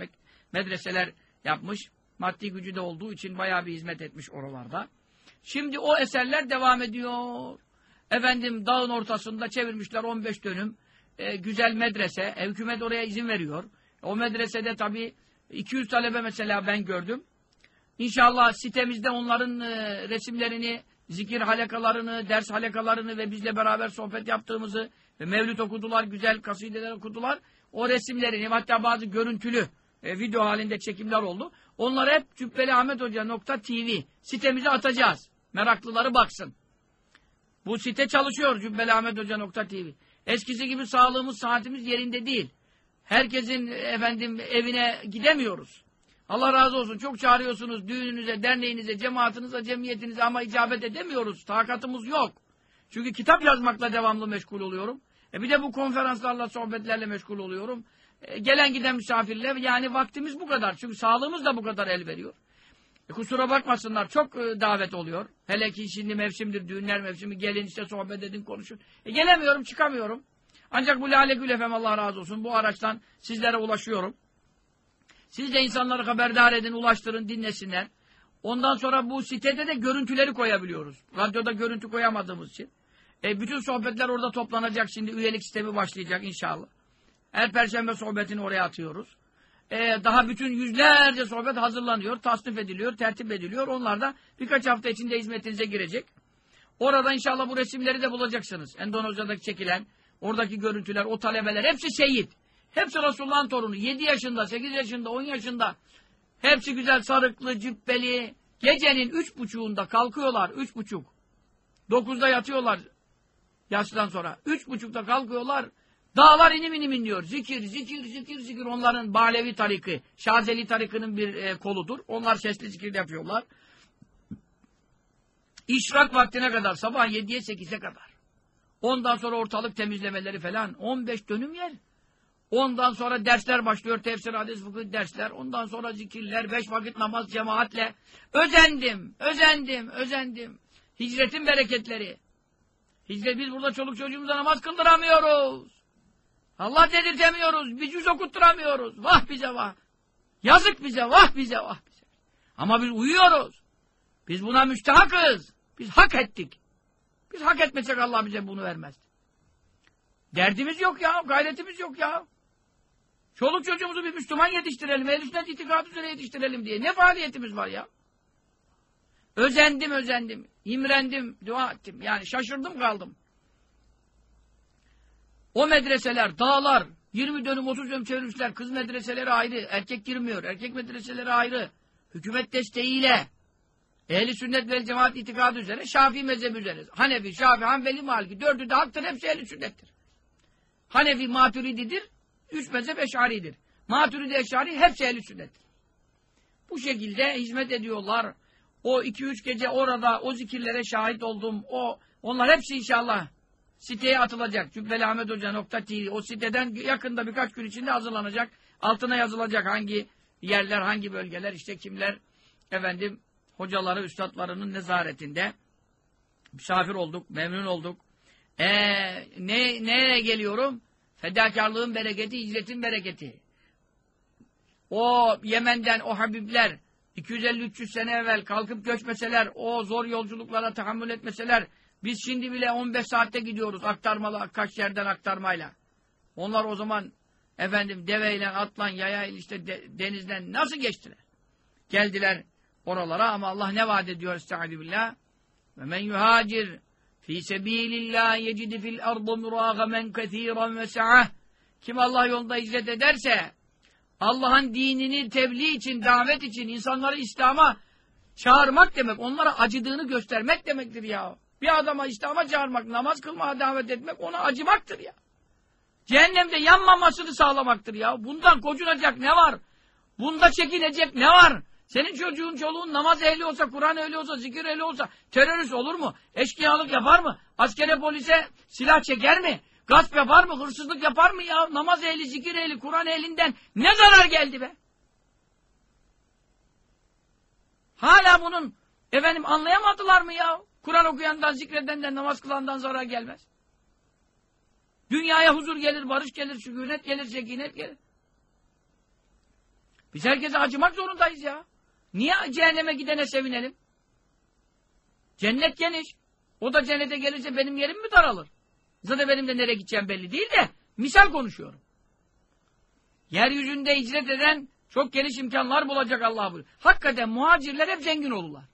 Medreseler yapmış. Maddi gücü de olduğu için bayağı bir hizmet etmiş oralarda. Şimdi o eserler devam ediyor. Efendim dağın ortasında çevirmişler 15 dönüm e, güzel medrese. E, hükümet oraya izin veriyor. O medresede tabii 200 talebe mesela ben gördüm. İnşallah sitemizde onların e, resimlerini, zikir halekalarını, ders halekalarını ve bizle beraber sohbet yaptığımızı ve mevlüt okudular, güzel kasideler okudular. O resimlerini hatta bazı görüntülü e, video halinde çekimler oldu. Onları hep cübbeliahmethoca.tv sitemize atacağız. Meraklıları baksın. Bu site çalışıyor cübbeliahmethoca.tv. Eskisi gibi sağlığımız, saatimiz yerinde değil. Herkesin efendim evine gidemiyoruz. Allah razı olsun. Çok çağırıyorsunuz düğününüze, derneğinize, cemaatinize, cemiyetinize ama icabet edemiyoruz. Takatımız yok. Çünkü kitap yazmakla devamlı meşgul oluyorum. E bir de bu konferanslarla, sohbetlerle meşgul oluyorum. E gelen giden misafirler yani vaktimiz bu kadar. Çünkü sağlığımız da bu kadar el veriyor. E kusura bakmasınlar çok e, davet oluyor. Hele ki şimdi mevsimdir, düğünler mevsimi. Gelin işte sohbet edin, konuşun. E gelemiyorum, çıkamıyorum. Ancak bu Lale Gül Efem Allah razı olsun bu araçtan sizlere ulaşıyorum. Siz de insanları haberdar edin, ulaştırın, dinlesinler. Ondan sonra bu sitede de görüntüleri koyabiliyoruz. Radyoda görüntü koyamadığımız için. E, bütün sohbetler orada toplanacak. Şimdi üyelik sistemi başlayacak inşallah. Her perşembe sohbetini oraya atıyoruz. E, daha bütün yüzlerce sohbet hazırlanıyor, tasnif ediliyor, tertip ediliyor. Onlar da birkaç hafta içinde hizmetinize girecek. Orada inşallah bu resimleri de bulacaksınız. Endonezya'daki çekilen, oradaki görüntüler, o talebeler hepsi şehit. Hepsi Resulullah'ın torunu. 7 yaşında, 8 yaşında, 10 yaşında. Hepsi güzel sarıklı, cübbeli. Gecenin üç buçuğunda kalkıyorlar. Üç buçuk. Dokuzda yatıyorlar. Yaştan sonra. Üç buçukta kalkıyorlar. Dağlar inim inim inliyor. Zikir, zikir, zikir, zikir. Onların Balevi tarikı, Şazeli tarikının bir e, koludur. Onlar sesli zikir yapıyorlar. İşrak vaktine kadar, sabah 7'ye 8'e kadar. Ondan sonra ortalık temizlemeleri falan. 15 dönüm yer. Ondan sonra dersler başlıyor. Tefsir, hadis, fıkıh dersler. Ondan sonra zikirler, beş vakit namaz cemaatle. Özendim, özendim, özendim. Hicretin bereketleri. Hicret, biz burada çoluk çocuğumuza namaz kıldıramıyoruz. Allah dedirtemiyoruz. Bir cüz okutturamıyoruz. Vah bize vah. Yazık bize, vah bize, vah bize. Ama biz uyuyoruz. Biz buna müstehakız. Biz hak ettik. Biz hak etmesek Allah bize bunu vermez. Derdimiz yok ya, gayretimiz yok ya. Çoluk çocuğumuzu bir Müslüman yetiştirelim, el sünnet itikadı üzere yetiştirelim diye. Ne faaliyetimiz var ya? Özendim, özendim. imrendim, dua ettim. Yani şaşırdım kaldım. O medreseler, dağlar, 20 dönüm, 30 dönüm çevirmişler. Kız medreseleri ayrı, erkek girmiyor. Erkek medreseleri ayrı. Hükümet desteğiyle. Ehli sünnet ve cemaat itikadı üzere, Şafii mezhebi üzere. Hanefi, Şafii, Hanbeli, Maliki. Dördü de haktır, hepsi ehli sünnettir. Hanefi maturididir, üç mezhep eşaridir. Maturidi eşari hepsi ehli sünnettir. Bu şekilde hizmet ediyorlar. O iki üç gece orada o zikirlere şahit oldum. O onlar hepsi inşallah siteye atılacak. Cübbeli Ahmet Hoca nokta TV. O siteden yakında birkaç gün içinde hazırlanacak. Altına yazılacak hangi yerler, hangi bölgeler, işte kimler efendim hocaları, üstadlarının nezaretinde misafir olduk, memnun olduk. Ee, ne, nereye geliyorum? Fedakarlığın bereketi, hicretin bereketi. O Yemen'den o Habibler 250-300 sene evvel kalkıp göçmeseler, o zor yolculuklara tahammül etmeseler, biz şimdi bile 15 saatte gidiyoruz aktarmalı, kaç yerden aktarmayla. Onlar o zaman efendim deveyle, atlan, yayayla işte de, denizden nasıl geçtiler? Geldiler oralara ama Allah ne vaat ediyor estaizu billah? Ve men yuhacir fi sebilillah yecidi fil ardı muragamen kethiren ve sa'ah. Kim Allah yolunda hicret ederse Allah'ın dinini tebliğ için, davet için insanları İslam'a çağırmak demek, onlara acıdığını göstermek demektir ya. Bir adama İslam'a çağırmak, namaz kılmaya davet etmek ona acımaktır ya. Cehennemde yanmamasını sağlamaktır ya. Bundan kocunacak ne var? Bunda çekinecek ne var? Senin çocuğun, çoluğun namaz ehli olsa, Kur'an ehli olsa, zikir ehli olsa terörist olur mu? Eşkıyalık yapar mı? Askere polise silah çeker mi? Gasp yapar mı? Hırsızlık yapar mı ya? Namaz ehli, zikir ehli, Kur'an ehlinden ne zarar geldi be? Hala bunun efendim anlayamadılar mı ya? Kur'an okuyandan, zikredenden, namaz kılandan zarar gelmez. Dünyaya huzur gelir, barış gelir, sükunet gelir, sekinet gelir. Biz herkese acımak zorundayız ya. Niye cehenneme gidene sevinelim? Cennet geniş. O da cennete gelirse benim yerim mi daralır? Zaten benim de nereye gideceğim belli değil de misal konuşuyorum. Yeryüzünde hicret eden çok geniş imkanlar bulacak Allah buyuruyor. Hakikaten muhacirler hep zengin olurlar.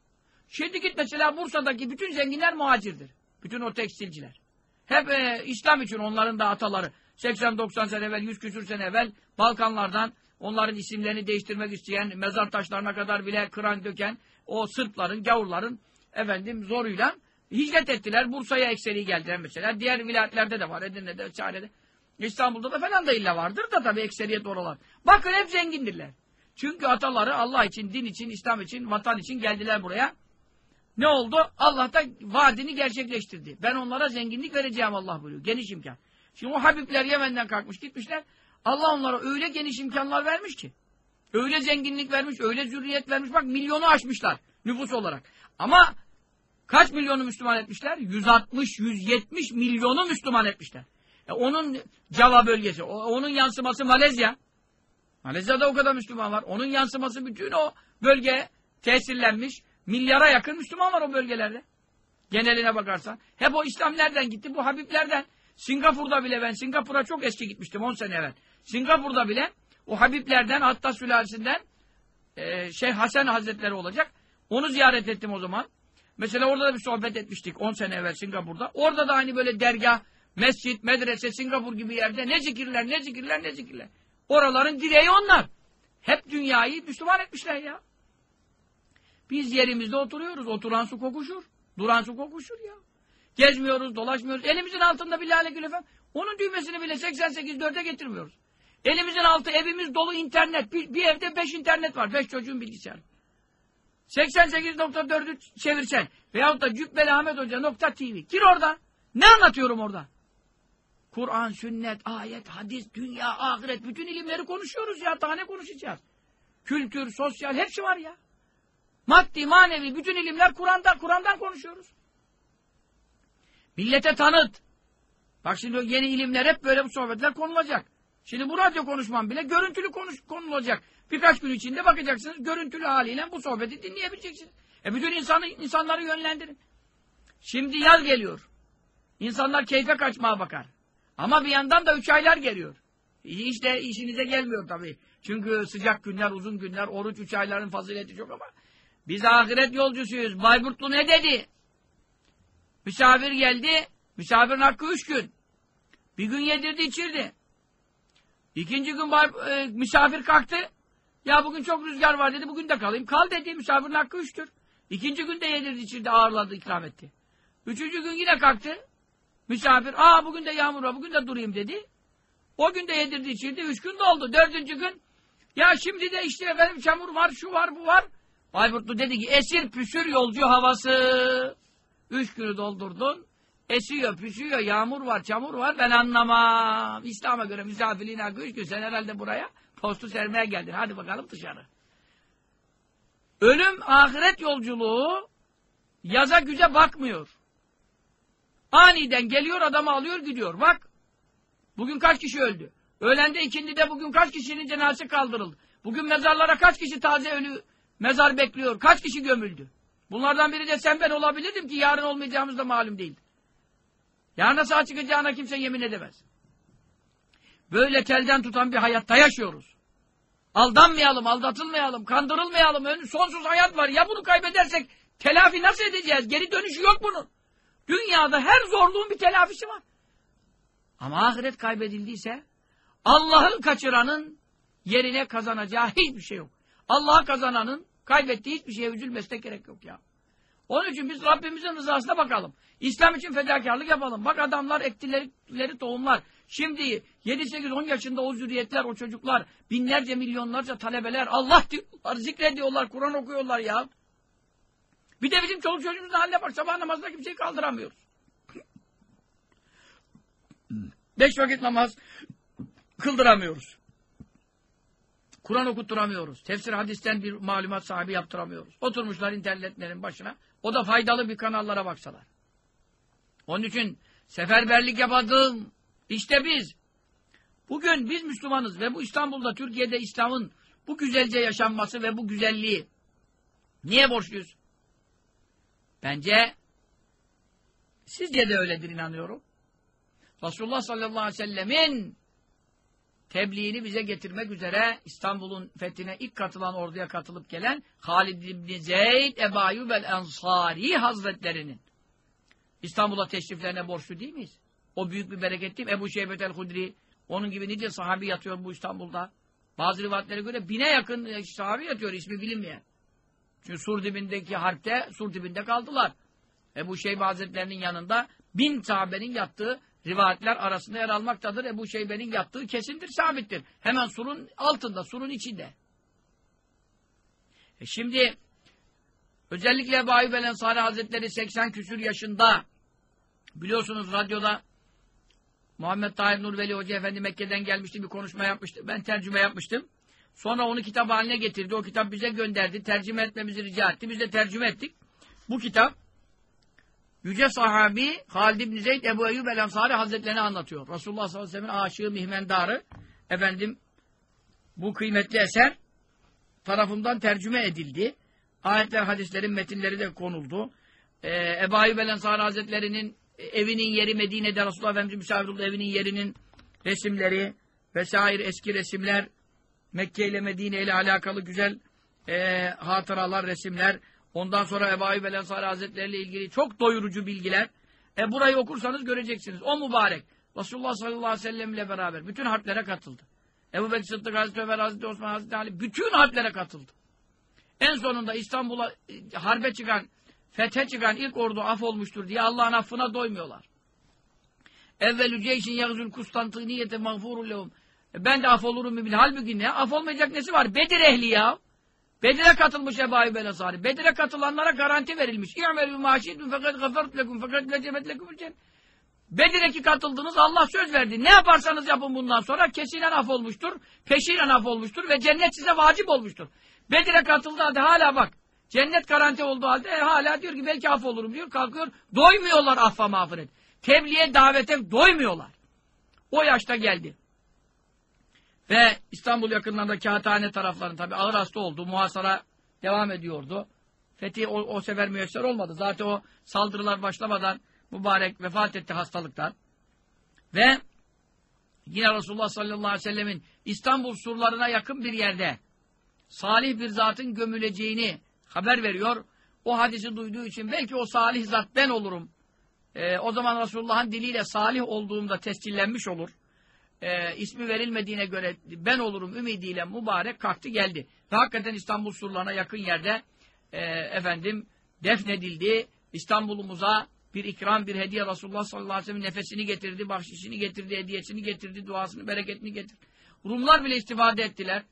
Şimdi git mesela Bursa'daki bütün zenginler muhacirdir. Bütün o tekstilciler. Hep e, İslam için onların da ataları. 80-90 sene evvel, 100 küsür sene evvel Balkanlardan onların isimlerini değiştirmek isteyen, mezar taşlarına kadar bile kıran döken o Sırpların, gavurların efendim zoruyla hicret ettiler. Bursa'ya ekseri geldiler mesela. Diğer vilayetlerde de var. Edirne'de, Çare'de. İstanbul'da da falan da illa vardır da tabii ekseriyet oralar. Bakın hep zengindirler. Çünkü ataları Allah için, din için, İslam için, vatan için geldiler buraya. Ne oldu? Allah da vaadini gerçekleştirdi. Ben onlara zenginlik vereceğim Allah buyuruyor. Geniş imkan. Şimdi o Habibler Yemen'den kalkmış gitmişler. Allah onlara öyle geniş imkanlar vermiş ki. Öyle zenginlik vermiş, öyle zürriyet vermiş. Bak milyonu aşmışlar nüfus olarak. Ama kaç milyonu Müslüman etmişler? 160-170 milyonu Müslüman etmişler. E onun Java bölgesi, onun yansıması Malezya. Malezya'da o kadar Müslüman var. Onun yansıması bütün o bölge tesirlenmiş. Milyara yakın Müslüman var o bölgelerde. Geneline bakarsan. Hep o İslam nereden gitti? Bu Habiblerden. Singapur'da bile ben, Singapur'a çok eski gitmiştim 10 sene evvel. Singapur'da bile o Habiblerden, hatta sülalesinden e, Şeyh Hasan Hazretleri olacak. Onu ziyaret ettim o zaman. Mesela orada da bir sohbet etmiştik 10 sene evvel Singapur'da. Orada da aynı böyle dergah, mescit, medrese, Singapur gibi yerde ne zikirler, ne zikirler, ne zikirler. Oraların direği onlar. Hep dünyayı Müslüman etmişler ya. Biz yerimizde oturuyoruz. Oturan su kokuşur. Duran su kokuşur ya. Gezmiyoruz, dolaşmıyoruz. Elimizin altında bir lale gül efendim. Onun düğmesini bile 88-4'e getirmiyoruz. Elimizin altı evimiz dolu internet. Bir, bir evde 5 internet var. 5 çocuğun bilgisayarı. 88.4'ü çevirsen veyahut da Cübbeli Ahmet Hoca nokta TV. Gir orada. Ne anlatıyorum orada? Kur'an, sünnet, ayet, hadis, dünya, ahiret bütün ilimleri konuşuyoruz ya. Daha ne konuşacağız? Kültür, sosyal hepsi var ya. Maddi, manevi bütün ilimler Kur'an'dan Kur'an'dan konuşuyoruz. Millete tanıt. Bak şimdi yeni ilimler hep böyle bu sohbetler konulacak. Şimdi bu radyo konuşmam bile görüntülü konuş, konulacak. Birkaç gün içinde bakacaksınız görüntülü haliyle bu sohbeti dinleyebileceksiniz. E bütün insanı, insanları yönlendirin. Şimdi yaz geliyor. İnsanlar keyfe kaçmaya bakar. Ama bir yandan da üç aylar geliyor. De işinize gelmiyor tabii. Çünkü sıcak günler, uzun günler, oruç üç ayların fazileti çok ama biz ahiret yolcusuyuz. Bayburtlu ne dedi? Misafir geldi. Misafirin hakkı üç gün. Bir gün yedirdi içirdi. İkinci gün bay, e, misafir kalktı. Ya bugün çok rüzgar var dedi. Bugün de kalayım. Kal dedi. Misafirin hakkı üçtür. İkinci gün de yedirdi içirdi. Ağırladı ikram etti. Üçüncü gün yine kalktı. Misafir. Aa bugün de yağmur var. Bugün de durayım dedi. O gün de yedirdi içirdi. Üç gün doldu. Dördüncü gün ya şimdi de işte efendim çamur var, şu var, bu var. Bayburtlu dedi ki esir püsür yolcu havası. Üç günü doldurdun. Esiyor, püsüyor, yağmur var, çamur var. Ben anlamam. İslam'a göre misafirliğin hakkı üç gün. Sen herhalde buraya postu sermeye geldin. Hadi bakalım dışarı. Ölüm ahiret yolculuğu yaza güze bakmıyor. Aniden geliyor adamı alıyor gidiyor. Bak bugün kaç kişi öldü? Öğlende ikindi de bugün kaç kişinin cenazesi kaldırıldı? Bugün mezarlara kaç kişi taze ölü mezar bekliyor? Kaç kişi gömüldü? Bunlardan biri de sen ben olabilirdim ki yarın olmayacağımız da malum değil. Yarın nasıl çıkacağına kimse yemin edemez. Böyle telden tutan bir hayatta yaşıyoruz. Aldanmayalım, aldatılmayalım, kandırılmayalım. Ön, sonsuz hayat var. Ya bunu kaybedersek telafi nasıl edeceğiz? Geri dönüşü yok bunun. Dünyada her zorluğun bir telafisi var. Ama ahiret kaybedildiyse Allah'ı kaçıranın yerine kazanacağı hiçbir şey yok. Allah'ı kazananın kaybettiği hiçbir şeye üzülmesine gerek yok ya. Onun için biz Rabbimizin rızasına bakalım. İslam için fedakarlık yapalım. Bak adamlar ektileri tohumlar. Şimdi 7, 8, 10 yaşında o zürriyetler, o çocuklar, binlerce, milyonlarca talebeler Allah diyorlar, zikrediyorlar, Kur'an okuyorlar ya. Bir de bizim çoluk çocuğumuzun haline bak. Sabah namazında kimseyi kaldıramıyoruz. Beş vakit namaz kıldıramıyoruz. Kur'an okutturamıyoruz. Tefsir hadisten bir malumat sahibi yaptıramıyoruz. Oturmuşlar internetlerin başına. O da faydalı bir kanallara baksalar. Onun için seferberlik yapalım. İşte biz. Bugün biz Müslümanız ve bu İstanbul'da, Türkiye'de İslam'ın bu güzelce yaşanması ve bu güzelliği niye borçluyuz? Bence sizce de öyledir inanıyorum. Resulullah sallallahu aleyhi ve sellemin tebliğini bize getirmek üzere İstanbul'un fethine ilk katılan orduya katılıp gelen Halid İbni Zeyd Ebu Ayyub el Ensari Hazretlerinin İstanbul'a teşriflerine borçlu değil miyiz? O büyük bir bereket değil mi? Ebu Şeybet el-Hudri onun gibi nice sahabi yatıyor bu İstanbul'da. Bazı rivayetlere göre bine yakın e, sahabi yatıyor ismi bilinmeyen. Çünkü sur dibindeki harpte sur dibinde kaldılar. Ebu Şeybe Hazretlerinin yanında bin sahabenin yattığı rivayetler arasında yer almaktadır. Ebu Şeybe'nin yattığı kesindir, sabittir. Hemen surun altında, surun içinde. E şimdi Özellikle Ebu Ayyub el Ensari Hazretleri 80 küsür yaşında biliyorsunuz radyoda Muhammed Tahir Nurveli Hoca Efendi Mekke'den gelmişti bir konuşma yapmıştı. Ben tercüme yapmıştım. Sonra onu kitap haline getirdi. O kitap bize gönderdi. Tercüme etmemizi rica etti. Biz de tercüme ettik. Bu kitap Yüce sahabi Halid İbni Zeyd Ebu Eyyub el Ensari Hazretlerini anlatıyor. Resulullah sallallahu aleyhi ve sellem'in aşığı mihmendarı efendim bu kıymetli eser tarafımdan tercüme edildi. Ayetler, hadislerin metinleri de konuldu. Ee, Ebu Ayyub el Ensari Hazretleri'nin evinin yeri Medine'de Resulullah Efendimiz misafir evinin yerinin resimleri vesaire eski resimler Mekke ile Medine ile alakalı güzel e, hatıralar, resimler ondan sonra Ebu Ayyub Ensari Hazretleri ile ilgili çok doyurucu bilgiler. E, burayı okursanız göreceksiniz. O mübarek Resulullah sallallahu aleyhi ve sellem ile beraber bütün harplere katıldı. Ebu Bekir Sıddık, Hazreti Ömer, Hazreti Osman, Hazreti Ali bütün harplere katıldı. En sonunda İstanbul'a e, harbe çıkan, fethe çıkan ilk ordu af olmuştur diye Allah'ın affına doymuyorlar. Evvelü ceyşin yagzül kustantiniyete mağfurul lehum. E, Ben de af olurum bil. Halbuki ne? Af olmayacak nesi var? Bedir ehli ya. Bedir'e katılmış Ebu Ayyub el Ensari. Bedir'e katılanlara garanti verilmiş. İ'melü maşidun fakat gafert lekum fakat lecebet lekum Bedir'e katıldınız Allah söz verdi. Ne yaparsanız yapın bundan sonra kesinen af olmuştur. Peşinen af olmuştur ve cennet size vacip olmuştur. Bedir'e katıldı hadi hala bak. Cennet garanti olduğu halde e, hala diyor ki belki af olurum diyor. Kalkıyor. Doymuyorlar affa mağfiret. Tebliğe davete doymuyorlar. O yaşta geldi. Ve İstanbul yakınlarında Kağıthane taraflarının tabi ağır hasta oldu. Muhasara devam ediyordu. Fethi o, o sefer müyesser olmadı. Zaten o saldırılar başlamadan mübarek vefat etti hastalıktan. Ve yine Resulullah sallallahu aleyhi ve sellemin İstanbul surlarına yakın bir yerde salih bir zatın gömüleceğini haber veriyor. O hadisi duyduğu için belki o salih zat ben olurum. Ee, o zaman Resulullah'ın diliyle salih olduğumda tescillenmiş olur. Ee, ismi verilmediğine göre ben olurum ümidiyle mübarek kalktı geldi. Ve hakikaten İstanbul surlarına yakın yerde e, efendim defnedildi. İstanbul'umuza bir ikram, bir hediye Resulullah sallallahu aleyhi ve sellem nefesini getirdi, bahşişini getirdi, hediyesini getirdi, duasını, bereketini getirdi. Rumlar bile istifade ettiler.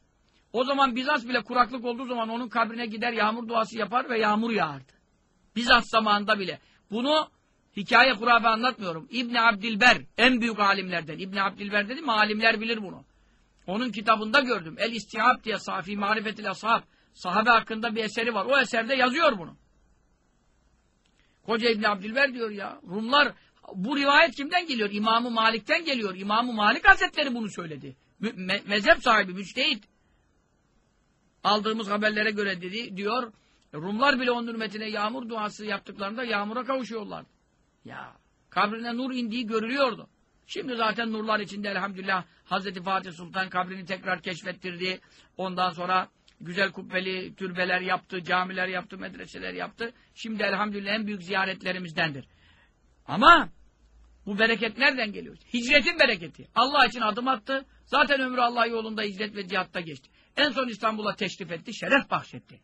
O zaman Bizans bile kuraklık olduğu zaman onun kabrine gider yağmur duası yapar ve yağmur yağardı. Bizans zamanında bile. Bunu hikaye kurabe anlatmıyorum. İbni Abdilber en büyük alimlerden. İbni Abdilber dedim alimler bilir bunu. Onun kitabında gördüm. El İstihab diye Safi Marifetil Ashab. Sahabe hakkında bir eseri var. O eserde yazıyor bunu. Koca İbni Abdilber diyor ya. Rumlar bu rivayet kimden geliyor? İmamı Malik'ten geliyor. İmamı Malik Hazretleri bunu söyledi. Me mezhep sahibi, müçtehit. Aldığımız haberlere göre dedi, diyor, Rumlar bile onun hürmetine yağmur duası yaptıklarında yağmura kavuşuyorlar. Ya, kabrine nur indiği görülüyordu. Şimdi zaten nurlar içinde elhamdülillah Hazreti Fatih Sultan kabrini tekrar keşfettirdi. Ondan sonra güzel kubbeli türbeler yaptı, camiler yaptı, medreseler yaptı. Şimdi elhamdülillah en büyük ziyaretlerimizdendir. Ama bu bereket nereden geliyor? Hicretin bereketi. Allah için adım attı. Zaten ömrü Allah yolunda hicret ve cihatta geçti. En son İstanbul'a teşrif etti, şeref bahşetti.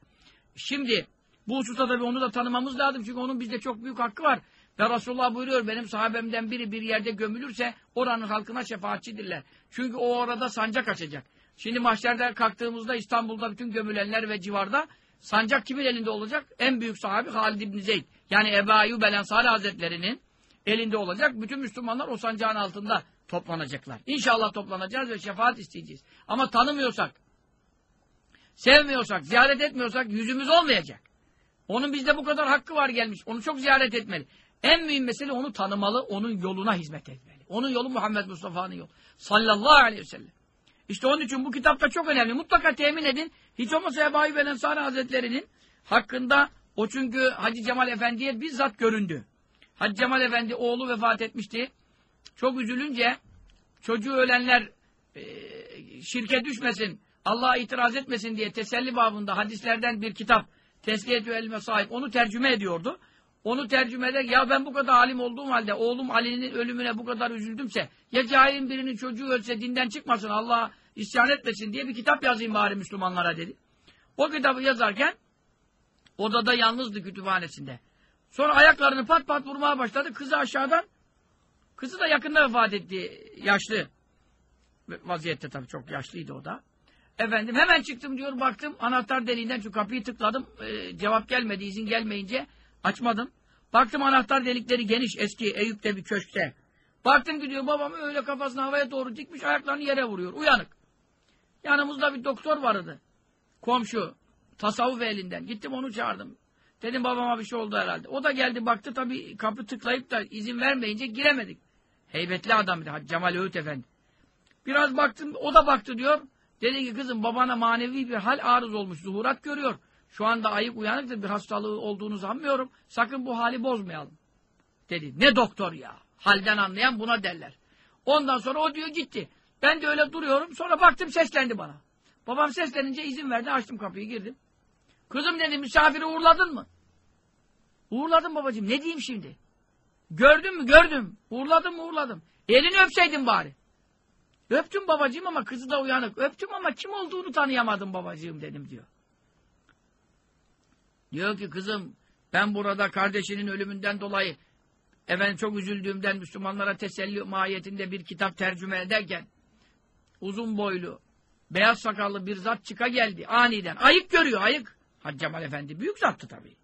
Şimdi bu hususta tabii onu da tanımamız lazım. Çünkü onun bizde çok büyük hakkı var. Ve Resulullah buyuruyor benim sahabemden biri bir yerde gömülürse oranın halkına şefaatçidirler. Çünkü o orada sancak açacak. Şimdi mahşerde kalktığımızda İstanbul'da bütün gömülenler ve civarda sancak kimin elinde olacak? En büyük sahabi Halid İbni Zeyd. Yani Ebu Ayyub el Ensari Hazretleri'nin elinde olacak. Bütün Müslümanlar o sancağın altında toplanacaklar. İnşallah toplanacağız ve şefaat isteyeceğiz. Ama tanımıyorsak, sevmiyorsak, ziyaret etmiyorsak yüzümüz olmayacak. Onun bizde bu kadar hakkı var gelmiş. Onu çok ziyaret etmeli. En mühim mesele onu tanımalı, onun yoluna hizmet etmeli. Onun yolu Muhammed Mustafa'nın yolu. Sallallahu aleyhi ve sellem. İşte onun için bu kitapta çok önemli. Mutlaka temin edin. Hiç olmazsa Ebu Ayyub Ensari Hazretleri'nin hakkında o çünkü Hacı Cemal Efendi'ye bizzat göründü. Hacı Cemal Efendi oğlu vefat etmişti. Çok üzülünce çocuğu ölenler e, şirke düşmesin, Allah'a itiraz etmesin diye teselli babında hadislerden bir kitap Tesliyetü elime sahip onu tercüme ediyordu. Onu tercüme eder, ya ben bu kadar alim olduğum halde oğlum Ali'nin ölümüne bu kadar üzüldümse ya cahilin birinin çocuğu ölse dinden çıkmasın Allah'a isyan etmesin diye bir kitap yazayım bari Müslümanlara dedi. O kitabı yazarken odada yalnızdı kütüphanesinde. Sonra ayaklarını pat pat vurmaya başladı. Kızı aşağıdan kızı da yakında vefat etti. Yaşlı vaziyette tabii çok yaşlıydı o da. Efendim hemen çıktım diyor baktım anahtar deliğinden şu kapıyı tıkladım. Ee, cevap gelmedi izin gelmeyince açmadım. Baktım anahtar delikleri geniş eski Eyüp'te bir köşkte. Baktım gidiyor babam öyle kafasını havaya doğru dikmiş ayaklarını yere vuruyor uyanık. Yanımızda bir doktor vardı. Komşu. Tasavvuf elinden. Gittim onu çağırdım. Dedim babama bir şey oldu herhalde. O da geldi baktı tabii kapı tıklayıp da izin vermeyince giremedik. Heybetli adamdı Cemal Öğüt Efendi. Biraz baktım o da baktı diyor. Dedi ki kızım babana manevi bir hal arız olmuş. Zuhurat görüyor. Şu anda ayık uyanıktır. Bir hastalığı olduğunu sanmıyorum. Sakın bu hali bozmayalım. Dedi. Ne doktor ya. Halden anlayan buna derler. Ondan sonra o diyor gitti. Ben de öyle duruyorum. Sonra baktım seslendi bana. Babam seslenince izin verdi. Açtım kapıyı girdim. Kızım dedi misafiri uğurladın mı? Uğurladım babacığım. Ne diyeyim şimdi? Gördün mü? Gördüm. Uğurladım mı? Uğurladım. Elini öpseydin bari. Öptüm babacığım ama kızı da uyanık. Öptüm ama kim olduğunu tanıyamadım babacığım dedim diyor. Diyor ki kızım ben burada kardeşinin ölümünden dolayı efendim çok üzüldüğümden Müslümanlara teselli mahiyetinde bir kitap tercüme ederken uzun boylu beyaz sakallı bir zat çıka geldi aniden. Ayık görüyor ayık. Hacı Cemal Efendi büyük zattı tabii.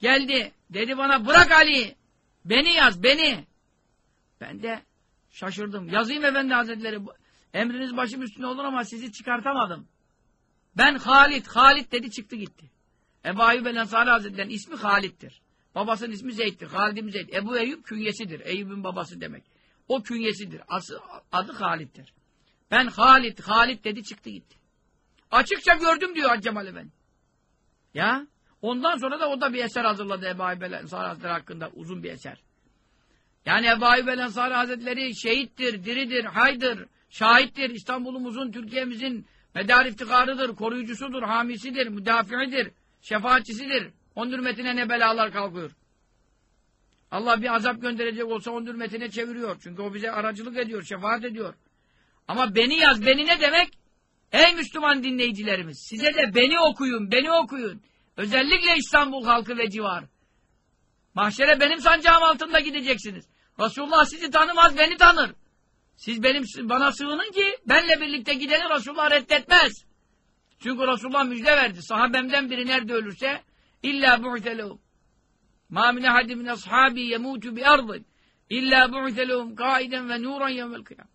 Geldi. Dedi bana bırak Ali. Beni yaz beni. Ben de şaşırdım. Yazayım Efendi Hazretleri. Emriniz başım üstüne olur ama sizi çıkartamadım. Ben Halit. Halit dedi çıktı gitti. Ebu Ayyub el Ensari Hazretleri'nin ismi Halit'tir. Babasının ismi Zeyd'dir. Halid Zeyd. Ebu Eyyub künyesidir. Eyyub'un babası demek. O künyesidir. Adı, adı Halit'tir. Ben Halit, Halit dedi çıktı gitti. Açıkça gördüm diyor Hacı Cemal Efendi. Ya. Ondan sonra da o da bir eser hazırladı Ebu Ayyub el Ensari Hazretleri hakkında. Uzun bir eser. Yani Ebu Ayyub el Ensari Hazretleri şehittir, diridir, haydır, şahittir. İstanbul'umuzun, Türkiye'mizin medar iftikarıdır, koruyucusudur, hamisidir, müdafiidir, şefaatçisidir. Onun hürmetine ne belalar kalkıyor. Allah bir azap gönderecek olsa onun hürmetine çeviriyor. Çünkü o bize aracılık ediyor, şefaat ediyor. Ama beni yaz, beni ne demek? Ey Müslüman dinleyicilerimiz, size de beni okuyun, beni okuyun. Özellikle İstanbul halkı ve civar. Mahşere benim sancağım altında gideceksiniz. Resulullah sizi tanımaz, beni tanır. Siz benim bana sığının ki benle birlikte gideni Resulullah reddetmez. Çünkü Resulullah müjde verdi. Sahabemden biri nerede ölürse illa bu'telehum. Ma min ahadin min ashabi yemutu bi ardin illa bu'telehum kaiden ve nuran yevmel kıyam.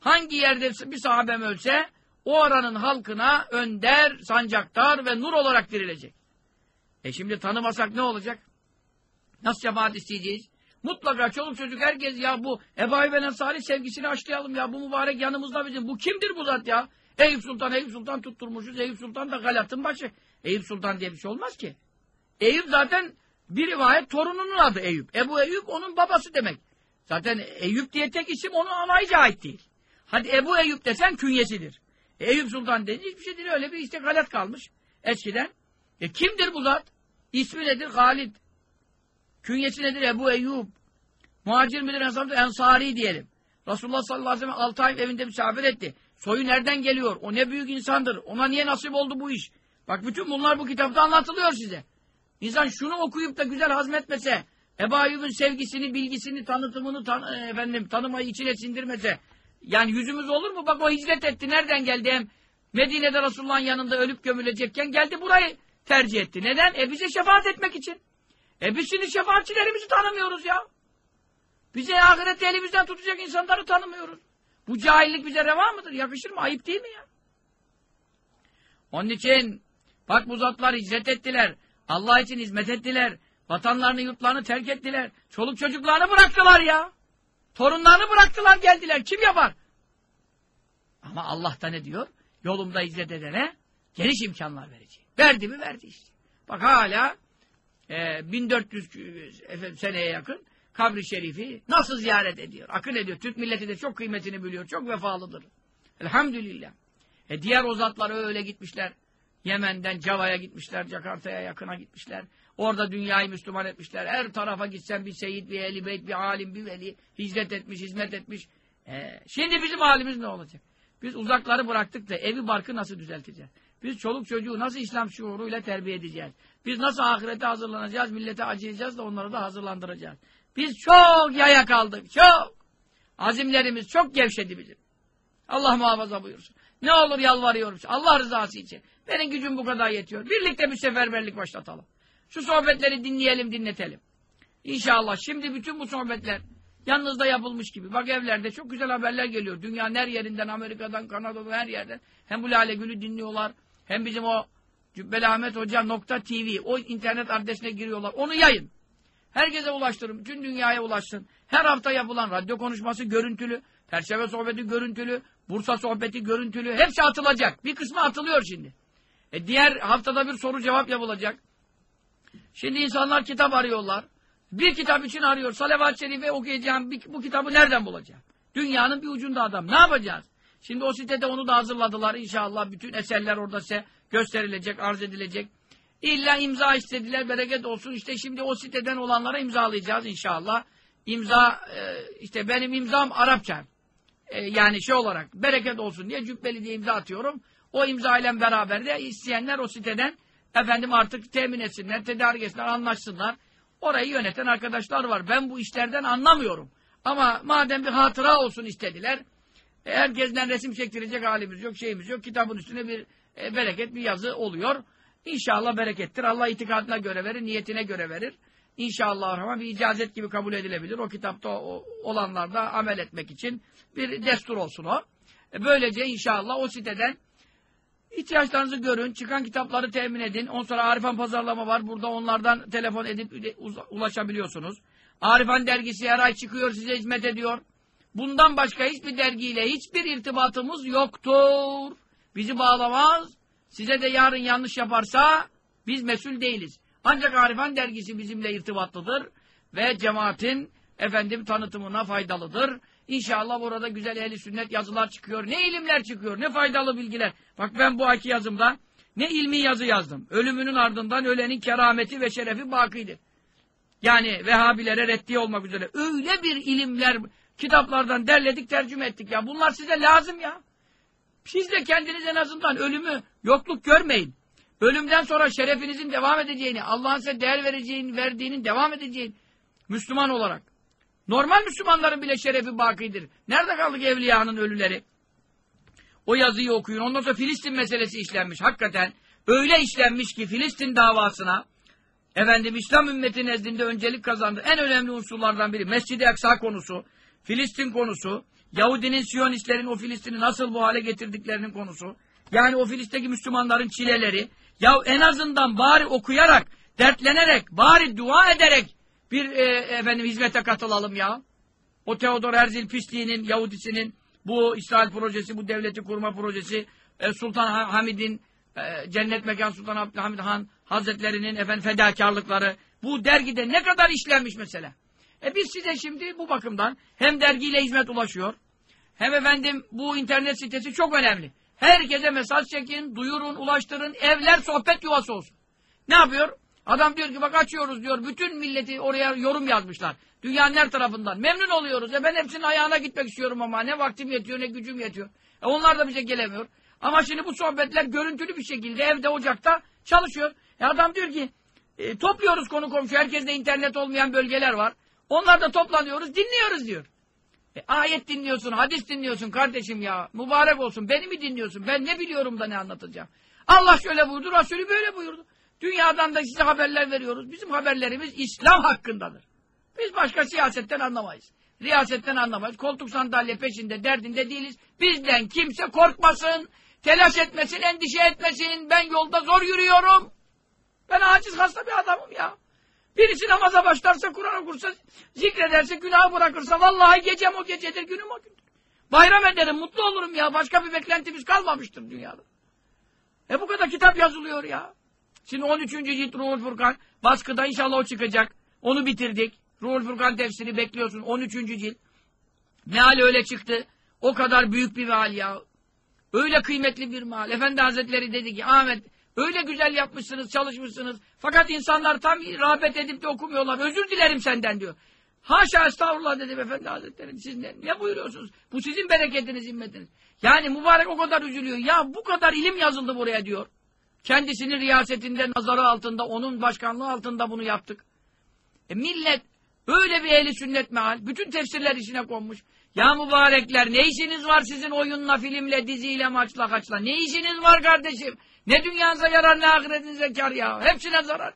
Hangi yerde bir sahabem ölse o aranın halkına önder, sancaktar ve nur olarak dirilecek. E şimdi tanımasak ne olacak? Nasıl şefaat isteyeceğiz? Mutlaka çoluk çocuk herkes ya bu Ebu Ayyuben Salih sevgisini aşlayalım ya bu mübarek yanımızda bizim. Bu kimdir bu zat ya? Eyüp Sultan, Eyüp Sultan tutturmuşuz. Eyüp Sultan da Galat'ın başı. Eyüp Sultan diye bir şey olmaz ki. Eyüp zaten bir rivayet torununun adı Eyüp. Ebu Eyüp onun babası demek. Zaten Eyüp diye tek isim onun anayıca ait değil. Hadi Ebu Eyüp desen künyesidir. Eyüp Sultan dedi hiçbir şey değil öyle bir işte galat kalmış eskiden. E kimdir bu zat? İsmi nedir? Halid. Künyesi nedir? Ebu Eyyub. Muhacir midir? Ensardır? Ensari diyelim. Resulullah sallallahu aleyhi ve sellem 6 ay evinde misafir etti. Soyu nereden geliyor? O ne büyük insandır. Ona niye nasip oldu bu iş? Bak bütün bunlar bu kitapta anlatılıyor size. İnsan şunu okuyup da güzel hazmetmese, Ebu Ayyub'un sevgisini, bilgisini, tanıtımını tan efendim, tanımayı içine sindirmese, yani yüzümüz olur mu? Bak o hicret etti. Nereden geldi? Hem Medine'de Resulullah'ın yanında ölüp gömülecekken geldi burayı tercih etti. Neden? E bize şefaat etmek için. E biz şimdi şefaatçilerimizi tanımıyoruz ya. Bize ahirette elimizden tutacak insanları tanımıyoruz. Bu cahillik bize reva mıdır? Yakışır mı? Ayıp değil mi ya? Onun için bak bu zatlar hicret ettiler. Allah için hizmet ettiler. Vatanlarını, yurtlarını terk ettiler. Çoluk çocuklarını bıraktılar ya. Torunlarını bıraktılar geldiler. Kim yapar? Ama Allah da ne diyor? Yolumda hicret edene geniş imkanlar vereceğim. Verdi mi? Verdi işte. Bak hala e, 1400 efendim, seneye yakın kabri şerifi nasıl ziyaret ediyor? Akın ediyor. Türk milleti de çok kıymetini biliyor. Çok vefalıdır. Elhamdülillah. E diğer o zatları öyle gitmişler. Yemen'den Cava'ya gitmişler. Jakarta'ya yakına gitmişler. Orada dünyayı Müslüman etmişler. Her tarafa gitsen bir seyit, bir ehli beyt, bir alim, bir veli hicret etmiş, hizmet etmiş. E, şimdi bizim halimiz ne olacak? Biz uzakları bıraktık da evi barkı nasıl düzelteceğiz? Biz çoluk çocuğu nasıl İslam şuuruyla terbiye edeceğiz? Biz nasıl ahirete hazırlanacağız, millete acıyacağız da onları da hazırlandıracağız. Biz çok yaya kaldık, çok. Azimlerimiz çok gevşedi bizim. Allah muhafaza buyursun. Ne olur yalvarıyorum. Allah rızası için. Benim gücüm bu kadar yetiyor. Birlikte bir seferberlik başlatalım. Şu sohbetleri dinleyelim, dinletelim. İnşallah şimdi bütün bu sohbetler yanınızda yapılmış gibi. Bak evlerde çok güzel haberler geliyor. Dünyanın her yerinden, Amerika'dan, Kanada'dan her yerden. Hem bu Lale Gül'ü dinliyorlar. Hem bizim o Cübbeli Ahmet Hoca nokta TV o internet adresine giriyorlar. Onu yayın. Herkese ulaştırın. Bütün dünyaya ulaşsın. Her hafta yapılan radyo konuşması görüntülü. Perşembe sohbeti görüntülü. Bursa sohbeti görüntülü. Hepsi atılacak. Bir kısmı atılıyor şimdi. E diğer haftada bir soru cevap yapılacak. Şimdi insanlar kitap arıyorlar. Bir kitap için arıyor. Salavat-ı okuyacağım. Bir, bu kitabı nereden bulacağım? Dünyanın bir ucunda adam. Ne yapacağız? Şimdi o sitede onu da hazırladılar. İnşallah bütün eserler orada size gösterilecek, arz edilecek. İlla imza istediler, bereket olsun. İşte şimdi o siteden olanlara imzalayacağız inşallah. İmza, e, işte benim imzam Arapça. E, yani şey olarak, bereket olsun diye cübbeli diye imza atıyorum. O imza ile beraber de isteyenler o siteden efendim artık temin etsinler, tedarik etsinler, anlaşsınlar. Orayı yöneten arkadaşlar var. Ben bu işlerden anlamıyorum. Ama madem bir hatıra olsun istediler, e, herkesten resim çektirecek halimiz yok, şeyimiz yok. Kitabın üstüne bir e, bereket, bir yazı oluyor. İnşallah berekettir. Allah itikadına göre verir, niyetine göre verir. İnşallah rahman bir icazet gibi kabul edilebilir. O kitapta olanlarda amel etmek için bir destur olsun o. E, böylece inşallah o siteden ihtiyaçlarınızı görün, çıkan kitapları temin edin. Ondan sonra Arifan pazarlama var. Burada onlardan telefon edip ulaşabiliyorsunuz. Arifan dergisi her ay çıkıyor, size hizmet ediyor. Bundan başka hiçbir dergiyle hiçbir irtibatımız yoktur. Bizi bağlamaz. Size de yarın yanlış yaparsa biz mesul değiliz. Ancak Arifan dergisi bizimle irtibatlıdır ve cemaatin efendim tanıtımına faydalıdır. İnşallah burada güzel ehli sünnet yazılar çıkıyor. Ne ilimler çıkıyor, ne faydalı bilgiler. Bak ben bu ayki yazımda ne ilmi yazı yazdım. Ölümünün ardından ölenin kerameti ve şerefi bakidir. Yani Vehhabilere reddiye olmak üzere. Öyle bir ilimler kitaplardan derledik, tercüme ettik ya. Bunlar size lazım ya. Siz de kendiniz en azından ölümü, yokluk görmeyin. Ölümden sonra şerefinizin devam edeceğini, Allah'ın size değer vereceğini, verdiğinin devam edeceğini Müslüman olarak. Normal Müslümanların bile şerefi bakidir. Nerede kaldık evliyanın ölüleri? O yazıyı okuyun. Ondan sonra Filistin meselesi işlenmiş. Hakikaten öyle işlenmiş ki Filistin davasına efendim İslam ümmeti nezdinde öncelik kazandı. En önemli unsurlardan biri Mescid-i Aksa konusu, Filistin konusu, Yahudinin, Siyonistlerin o Filistin'i nasıl bu hale getirdiklerinin konusu. Yani o Filistin'deki Müslümanların çileleri. Ya en azından bari okuyarak, dertlenerek, bari dua ederek bir e, efendim hizmete katılalım ya. O Theodor Herzl pisliğinin, Yahudisinin bu İsrail projesi, bu devleti kurma projesi, e, Sultan Hamid'in, e, Cennet Mekan Sultan Abdülhamid Han Hazretlerinin efendim fedakarlıkları, bu dergide ne kadar işlenmiş mesela. E biz size şimdi bu bakımdan hem dergiyle hizmet ulaşıyor, hem efendim bu internet sitesi çok önemli. Herkese mesaj çekin, duyurun, ulaştırın, evler sohbet yuvası olsun. Ne yapıyor? Adam diyor ki bak açıyoruz diyor. Bütün milleti oraya yorum yazmışlar. Dünyanın her tarafından. Memnun oluyoruz. E ben hepsinin ayağına gitmek istiyorum ama ne vaktim yetiyor ne gücüm yetiyor. E onlar da bize gelemiyor. Ama şimdi bu sohbetler görüntülü bir şekilde evde ocakta çalışıyor. E adam diyor ki e, topluyoruz konu komşu. Herkeste internet olmayan bölgeler var. Onlar da toplanıyoruz dinliyoruz diyor. E, ayet dinliyorsun, hadis dinliyorsun kardeşim ya. Mübarek olsun. Beni mi dinliyorsun? Ben ne biliyorum da ne anlatacağım. Allah şöyle buyurdu, Resulü böyle buyurdu. Dünyadan da size haberler veriyoruz. Bizim haberlerimiz İslam hakkındadır. Biz başka siyasetten anlamayız. Riyasetten anlamayız. Koltuk sandalye peşinde, derdinde değiliz. Bizden kimse korkmasın, telaş etmesin, endişe etmesin. Ben yolda zor yürüyorum. Ben aciz hasta bir adamım ya. Birisi namaza başlarsa, Kur'an okursa, zikrederse, günah bırakırsa, vallahi gecem o gecedir, günüm o gündür. Bayram ederim, mutlu olurum ya. Başka bir beklentimiz kalmamıştır dünyada. E bu kadar kitap yazılıyor ya. Şimdi 13. cilt Ruhul Furkan. Baskıda inşallah o çıkacak. Onu bitirdik. Ruhul Furkan tefsiri bekliyorsun. 13. cilt. Meal öyle çıktı. O kadar büyük bir meal ya. Öyle kıymetli bir meal. Efendi Hazretleri dedi ki Ahmet öyle güzel yapmışsınız, çalışmışsınız. Fakat insanlar tam rağbet edip de okumuyorlar. Özür dilerim senden diyor. Haşa estağfurullah dedim Efendi Hazretleri. Siz ne, ne buyuruyorsunuz? Bu sizin bereketiniz, himmetiniz. Yani mübarek o kadar üzülüyor. Ya bu kadar ilim yazıldı buraya diyor. Kendisinin riyasetinde, nazarı altında, onun başkanlığı altında bunu yaptık. E millet öyle bir ehli sünnet meal, bütün tefsirler içine konmuş. Ya mübarekler ne işiniz var sizin oyunla, filmle, diziyle, maçla, kaçla? Ne işiniz var kardeşim? Ne dünyanıza yarar ne ahiretinize kar ya. Hepsine zarar.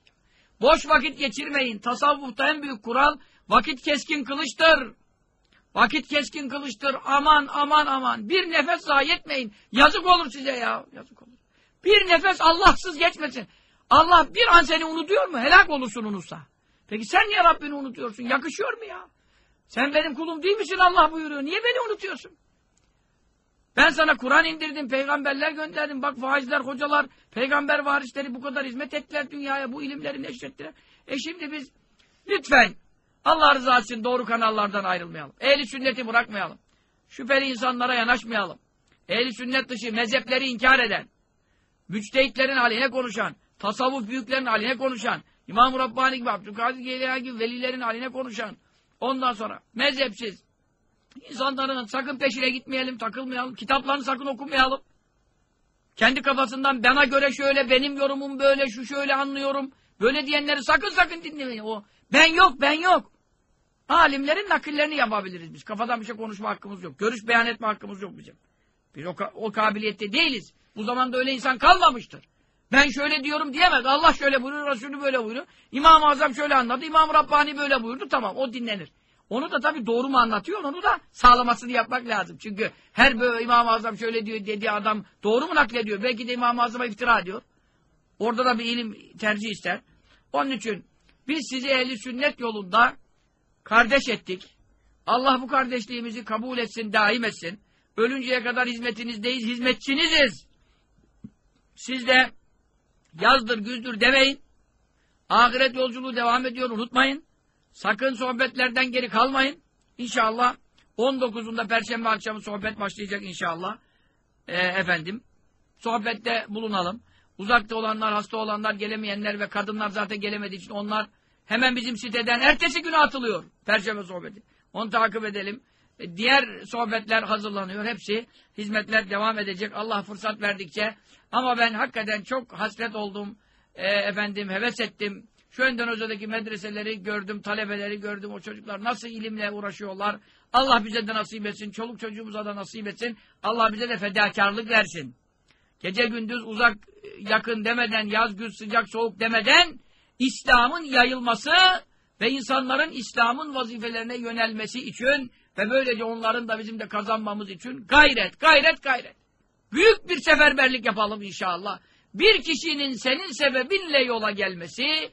Boş vakit geçirmeyin. Tasavvufta en büyük kural vakit keskin kılıçtır. Vakit keskin kılıçtır. Aman aman aman. Bir nefes zayi etmeyin. Yazık olur size ya. Yazık olur. Bir nefes Allahsız geçmesin. Allah bir an seni unutuyor mu? Helak olursun unutsa. Peki sen niye Rabbini unutuyorsun? Yakışıyor mu ya? Sen benim kulum değil misin Allah buyuruyor. Niye beni unutuyorsun? Ben sana Kur'an indirdim, peygamberler gönderdim. Bak faizler, hocalar, peygamber varisleri bu kadar hizmet ettiler dünyaya, bu ilimleri neşrettiler. E şimdi biz lütfen Allah rızası için doğru kanallardan ayrılmayalım. Ehli sünneti bırakmayalım. Şüpheli insanlara yanaşmayalım. Ehli sünnet dışı mezhepleri inkar eden, müçtehitlerin haline konuşan, tasavvuf büyüklerin haline konuşan, İmam-ı Rabbani gibi, Abdülkadir Geylani gibi velilerin haline konuşan, ondan sonra mezhepsiz, insanların sakın peşine gitmeyelim, takılmayalım, kitaplarını sakın okumayalım. Kendi kafasından bana göre şöyle, benim yorumum böyle, şu şöyle anlıyorum, böyle diyenleri sakın sakın dinlemeyin. O ben yok, ben yok. Alimlerin nakillerini yapabiliriz biz. Kafadan bir şey konuşma hakkımız yok. Görüş beyan etme hakkımız yok bizim. Biz o, o kabiliyette değiliz. Bu zamanda öyle insan kalmamıştır. Ben şöyle diyorum diyemez. Allah şöyle buyuruyor, Resulü böyle buyuruyor. İmam-ı Azam şöyle anladı, İmam-ı Rabbani böyle buyurdu. Tamam, o dinlenir. Onu da tabii doğru mu anlatıyor, onu da sağlamasını yapmak lazım. Çünkü her böyle İmam-ı Azam şöyle diyor dediği adam doğru mu naklediyor? Belki de İmam-ı Azam'a iftira ediyor. Orada da bir ilim tercih ister. Onun için biz sizi ehli sünnet yolunda kardeş ettik. Allah bu kardeşliğimizi kabul etsin, daim etsin. Ölünceye kadar hizmetinizdeyiz, hizmetçiniziz. Siz de yazdır, güzdür demeyin. Ahiret yolculuğu devam ediyor, unutmayın. Sakın sohbetlerden geri kalmayın. İnşallah 19'unda Perşembe akşamı sohbet başlayacak inşallah. Ee, efendim, sohbette bulunalım. Uzakta olanlar, hasta olanlar, gelemeyenler ve kadınlar zaten gelemediği için onlar hemen bizim siteden ertesi günü atılıyor. Perşembe sohbeti. Onu takip edelim. E, diğer sohbetler hazırlanıyor. Hepsi hizmetler devam edecek. Allah fırsat verdikçe. Ama ben hakikaten çok hasret oldum. E, efendim heves ettim. Şu Endonezya'daki medreseleri gördüm, talebeleri gördüm. O çocuklar nasıl ilimle uğraşıyorlar. Allah bize de nasip etsin. Çoluk çocuğumuza da nasip etsin. Allah bize de fedakarlık versin. Gece gündüz uzak yakın demeden, yaz güz sıcak soğuk demeden İslam'ın yayılması ve insanların İslam'ın vazifelerine yönelmesi için ve böylece onların da bizim de kazanmamız için gayret, gayret, gayret. Büyük bir seferberlik yapalım inşallah. Bir kişinin senin sebebinle yola gelmesi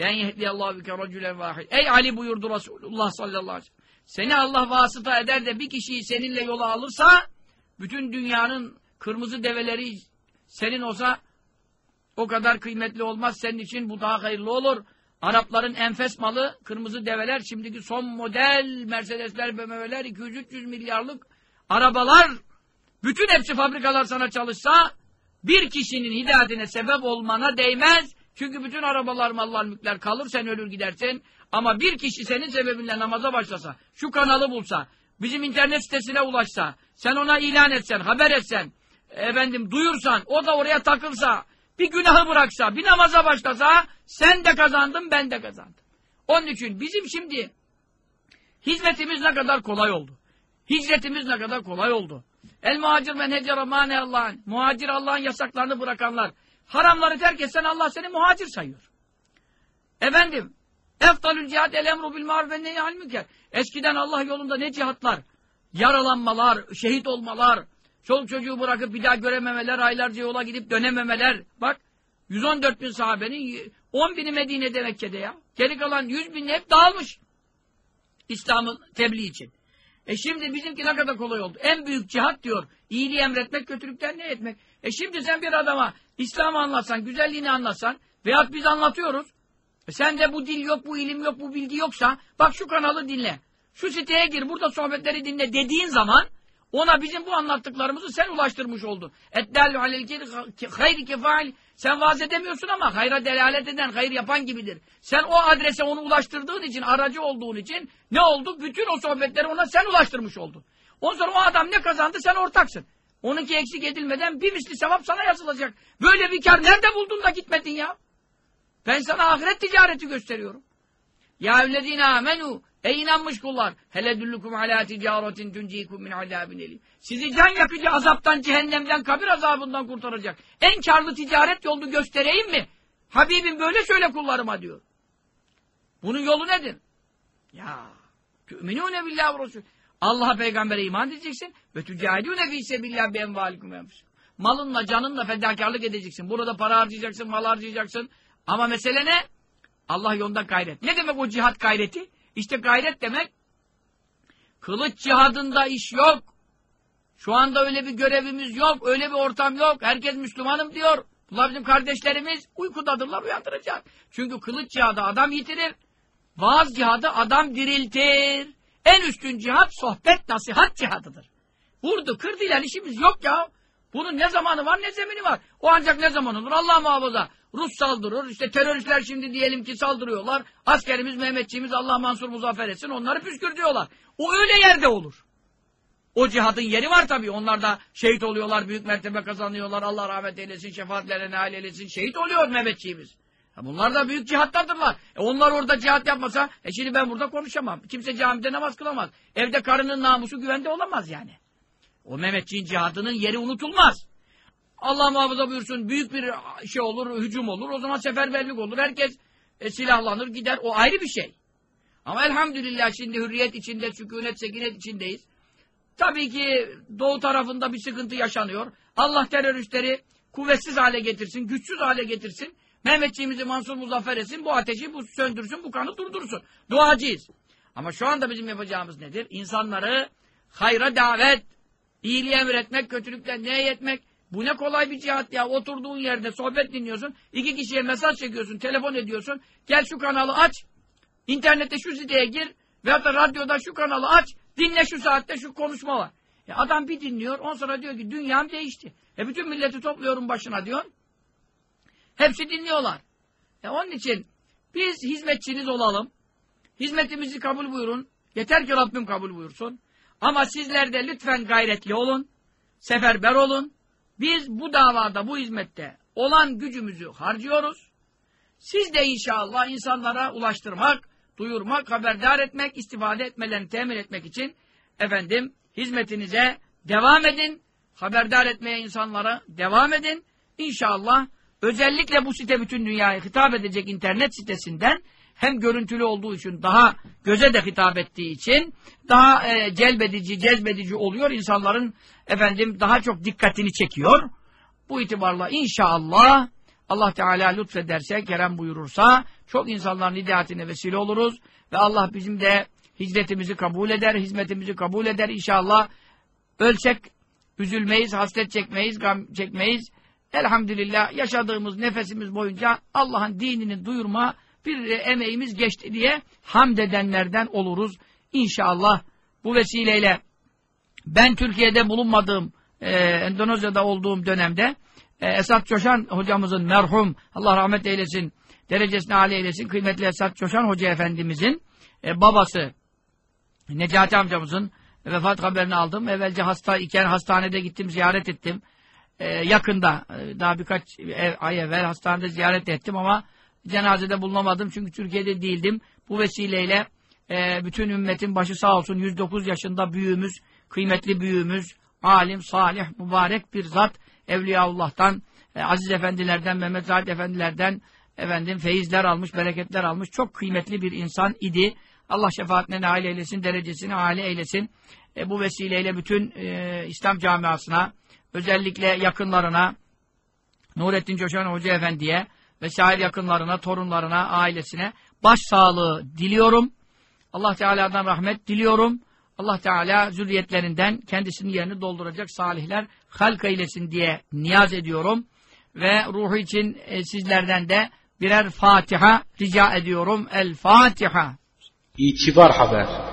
Len yehdiyallahu bike racülen vahid. Ey Ali buyurdu Resulullah sallallahu aleyhi ve sellem. Seni Allah vasıta eder de bir kişiyi seninle yola alırsa bütün dünyanın kırmızı develeri senin olsa o kadar kıymetli olmaz. Senin için bu daha hayırlı olur. Arapların enfes malı kırmızı develer şimdiki son model Mercedesler, BMW'ler 200-300 milyarlık arabalar bütün hepsi fabrikalar sana çalışsa bir kişinin hidayetine sebep olmana değmez. Çünkü bütün arabalar, mallar, mülkler kalır, sen ölür gidersin. Ama bir kişi senin sebebinle namaza başlasa, şu kanalı bulsa, bizim internet sitesine ulaşsa, sen ona ilan etsen, haber etsen, efendim duyursan, o da oraya takılsa, bir günahı bıraksa, bir namaza başlasa, sen de kazandın, ben de kazandım. Onun için bizim şimdi hizmetimiz ne kadar kolay oldu. Hicretimiz ne kadar kolay oldu. El muhacir men hecere mane Allah'ın. Muhacir Allah'ın yasaklarını bırakanlar. Haramları terk etsen Allah seni muhacir sayıyor. Efendim, eftalül cihat el emru bil maruf ve nehyal münker. Eskiden Allah yolunda ne cihatlar, yaralanmalar, şehit olmalar, çoluk çocuğu bırakıp bir daha görememeler, aylarca yola gidip dönememeler. Bak, 114 bin sahabenin 10 bini Medine'de Mekke'de ya. Geri kalan 100 bin hep dağılmış. İslam'ın tebliğ için. E şimdi bizimki ne kadar kolay oldu. En büyük cihat diyor. İyiliği emretmek, kötülükten ne etmek. E şimdi sen bir adama İslam'ı anlatsan, güzelliğini anlatsan veyahut biz anlatıyoruz. E sen de bu dil yok, bu ilim yok, bu bilgi yoksa bak şu kanalı dinle. Şu siteye gir, burada sohbetleri dinle dediğin zaman ona bizim bu anlattıklarımızı sen ulaştırmış oldun. Eddâlü alel hayri kefail. Sen vaaz edemiyorsun ama hayra delalet eden, hayır yapan gibidir. Sen o adrese onu ulaştırdığın için, aracı olduğun için ne oldu? Bütün o sohbetleri ona sen ulaştırmış oldun. Ondan sonra o adam ne kazandı? Sen ortaksın. Onunki eksik edilmeden bir misli sevap sana yazılacak. Böyle bir kar nerede buldun da gitmedin ya? Ben sana ahiret ticareti gösteriyorum. Ya ellezine amenu Ey inanmış kullar! Hele düllukum alâ ticaretin tunciikum min azâbin elim. Sizi can yakıcı azaptan, cehennemden, kabir azabından kurtaracak. En karlı ticaret yolunu göstereyim mi? Habibim böyle söyle kullarıma diyor. Bunun yolu nedir? Ya tü'minûne billâhi ve. Allah'a peygambere iman edeceksin ve tücâhidûne fî sebillâhi bi envâlikum Malınla, canınla fedakarlık edeceksin. Burada para harcayacaksın, mal harcayacaksın. Ama mesele ne? Allah yolunda gayret. Ne demek o cihat gayreti? İşte gayret demek kılıç cihadında iş yok. Şu anda öyle bir görevimiz yok, öyle bir ortam yok. Herkes Müslümanım diyor. Bunlar bizim kardeşlerimiz uykudadırlar, uyandıracak. Çünkü kılıç cihadı adam yitirir. Vaaz cihadı adam diriltir. En üstün cihat sohbet, nasihat cihadıdır. Vurdu, kırdı ile işimiz yok ya. Bunun ne zamanı var ne zemini var. O ancak ne zaman olur Allah muhafaza. Rus saldırır, işte teröristler şimdi diyelim ki saldırıyorlar. Askerimiz, Mehmetçiğimiz Allah mansur muzaffer etsin onları püskürtüyorlar. O öyle yerde olur. O cihadın yeri var tabii. Onlar da şehit oluyorlar, büyük mertebe kazanıyorlar. Allah rahmet eylesin, şefaatlerine nail eylesin. Şehit oluyor Mehmetçiğimiz. Bunlar da büyük cihattadırlar. E onlar orada cihat yapmasa, e şimdi ben burada konuşamam. Kimse camide namaz kılamaz. Evde karının namusu güvende olamaz yani. O Mehmetçiğin cihadının yeri unutulmaz. Allah muhafaza buyursun büyük bir şey olur, hücum olur. O zaman seferberlik olur. Herkes e, silahlanır gider. O ayrı bir şey. Ama elhamdülillah şimdi hürriyet içinde, sükunet, sekinet içindeyiz. Tabii ki doğu tarafında bir sıkıntı yaşanıyor. Allah teröristleri kuvvetsiz hale getirsin, güçsüz hale getirsin. Mehmetçiğimizi Mansur Muzaffer etsin, bu ateşi bu söndürsün, bu kanı durdursun. Duacıyız. Ama şu anda bizim yapacağımız nedir? İnsanları hayra davet, iyiliğe emretmek, kötülükten neye Bu ne kolay bir cihat ya. Oturduğun yerde sohbet dinliyorsun, iki kişiye mesaj çekiyorsun, telefon ediyorsun. Gel şu kanalı aç, internette şu siteye gir, veyahut da radyoda şu kanalı aç, dinle şu saatte şu konuşma var. E adam bir dinliyor, on sonra diyor ki dünyam değişti. E bütün milleti topluyorum başına diyor. Hepsi dinliyorlar. E onun için biz hizmetçiniz olalım. Hizmetimizi kabul buyurun. Yeter ki Rabbim kabul buyursun. Ama sizler de lütfen gayretli olun. Seferber olun. Biz bu davada, bu hizmette olan gücümüzü harcıyoruz. Siz de inşallah insanlara ulaştırmak, duyurmak, haberdar etmek, istifade etmelerini temin etmek için efendim hizmetinize devam edin. Haberdar etmeye insanlara devam edin. İnşallah özellikle bu site bütün dünyaya hitap edecek internet sitesinden hem görüntülü olduğu için daha göze de hitap ettiği için daha e, celbedici, cezbedici oluyor. insanların efendim daha çok dikkatini çekiyor. Bu itibarla inşallah Allah Teala lütfederse, kerem buyurursa çok insanların hidayetine vesile oluruz ve Allah bizim de hicretimizi kabul eder, hizmetimizi kabul eder inşallah. Ölsek üzülmeyiz, hasret çekmeyiz, gam çekmeyiz. Elhamdülillah yaşadığımız nefesimiz boyunca Allah'ın dinini duyurma bir emeğimiz geçti diye hamd edenlerden oluruz. İnşallah bu vesileyle ben Türkiye'de bulunmadığım, e, Endonezya'da olduğum dönemde e, Esat Coşan hocamızın merhum, Allah rahmet eylesin, derecesine âli eylesin, kıymetli Esat Coşan Hoca Efendimizin e, babası Necati amcamızın vefat haberini aldım. Evvelce hasta iken hastanede gittim, ziyaret ettim. E, yakında, e, daha birkaç ev, ay evvel hastanede ziyaret ettim ama cenazede bulunamadım çünkü Türkiye'de değildim. Bu vesileyle e, bütün ümmetin başı sağ olsun 109 yaşında büyüğümüz, kıymetli büyüğümüz, alim, salih, mübarek bir zat Evliyaullah'tan, e, aziz efendilerden, Mehmet Zahid efendilerden efendim feyizler almış, bereketler almış. Çok kıymetli bir insan idi. Allah şefaatine nail eylesin, derecesini âli eylesin. E, bu vesileyle bütün e, İslam camiasına, özellikle yakınlarına, Nurettin Coşan Hoca Efendi'ye, vesaire yakınlarına, torunlarına, ailesine baş sağlığı diliyorum. Allah Teala'dan rahmet diliyorum. Allah Teala zürriyetlerinden kendisinin yerini dolduracak salihler halk eylesin diye niyaz ediyorum. Ve ruhu için e, sizlerden de birer Fatiha rica ediyorum. El Fatiha. İtibar haber.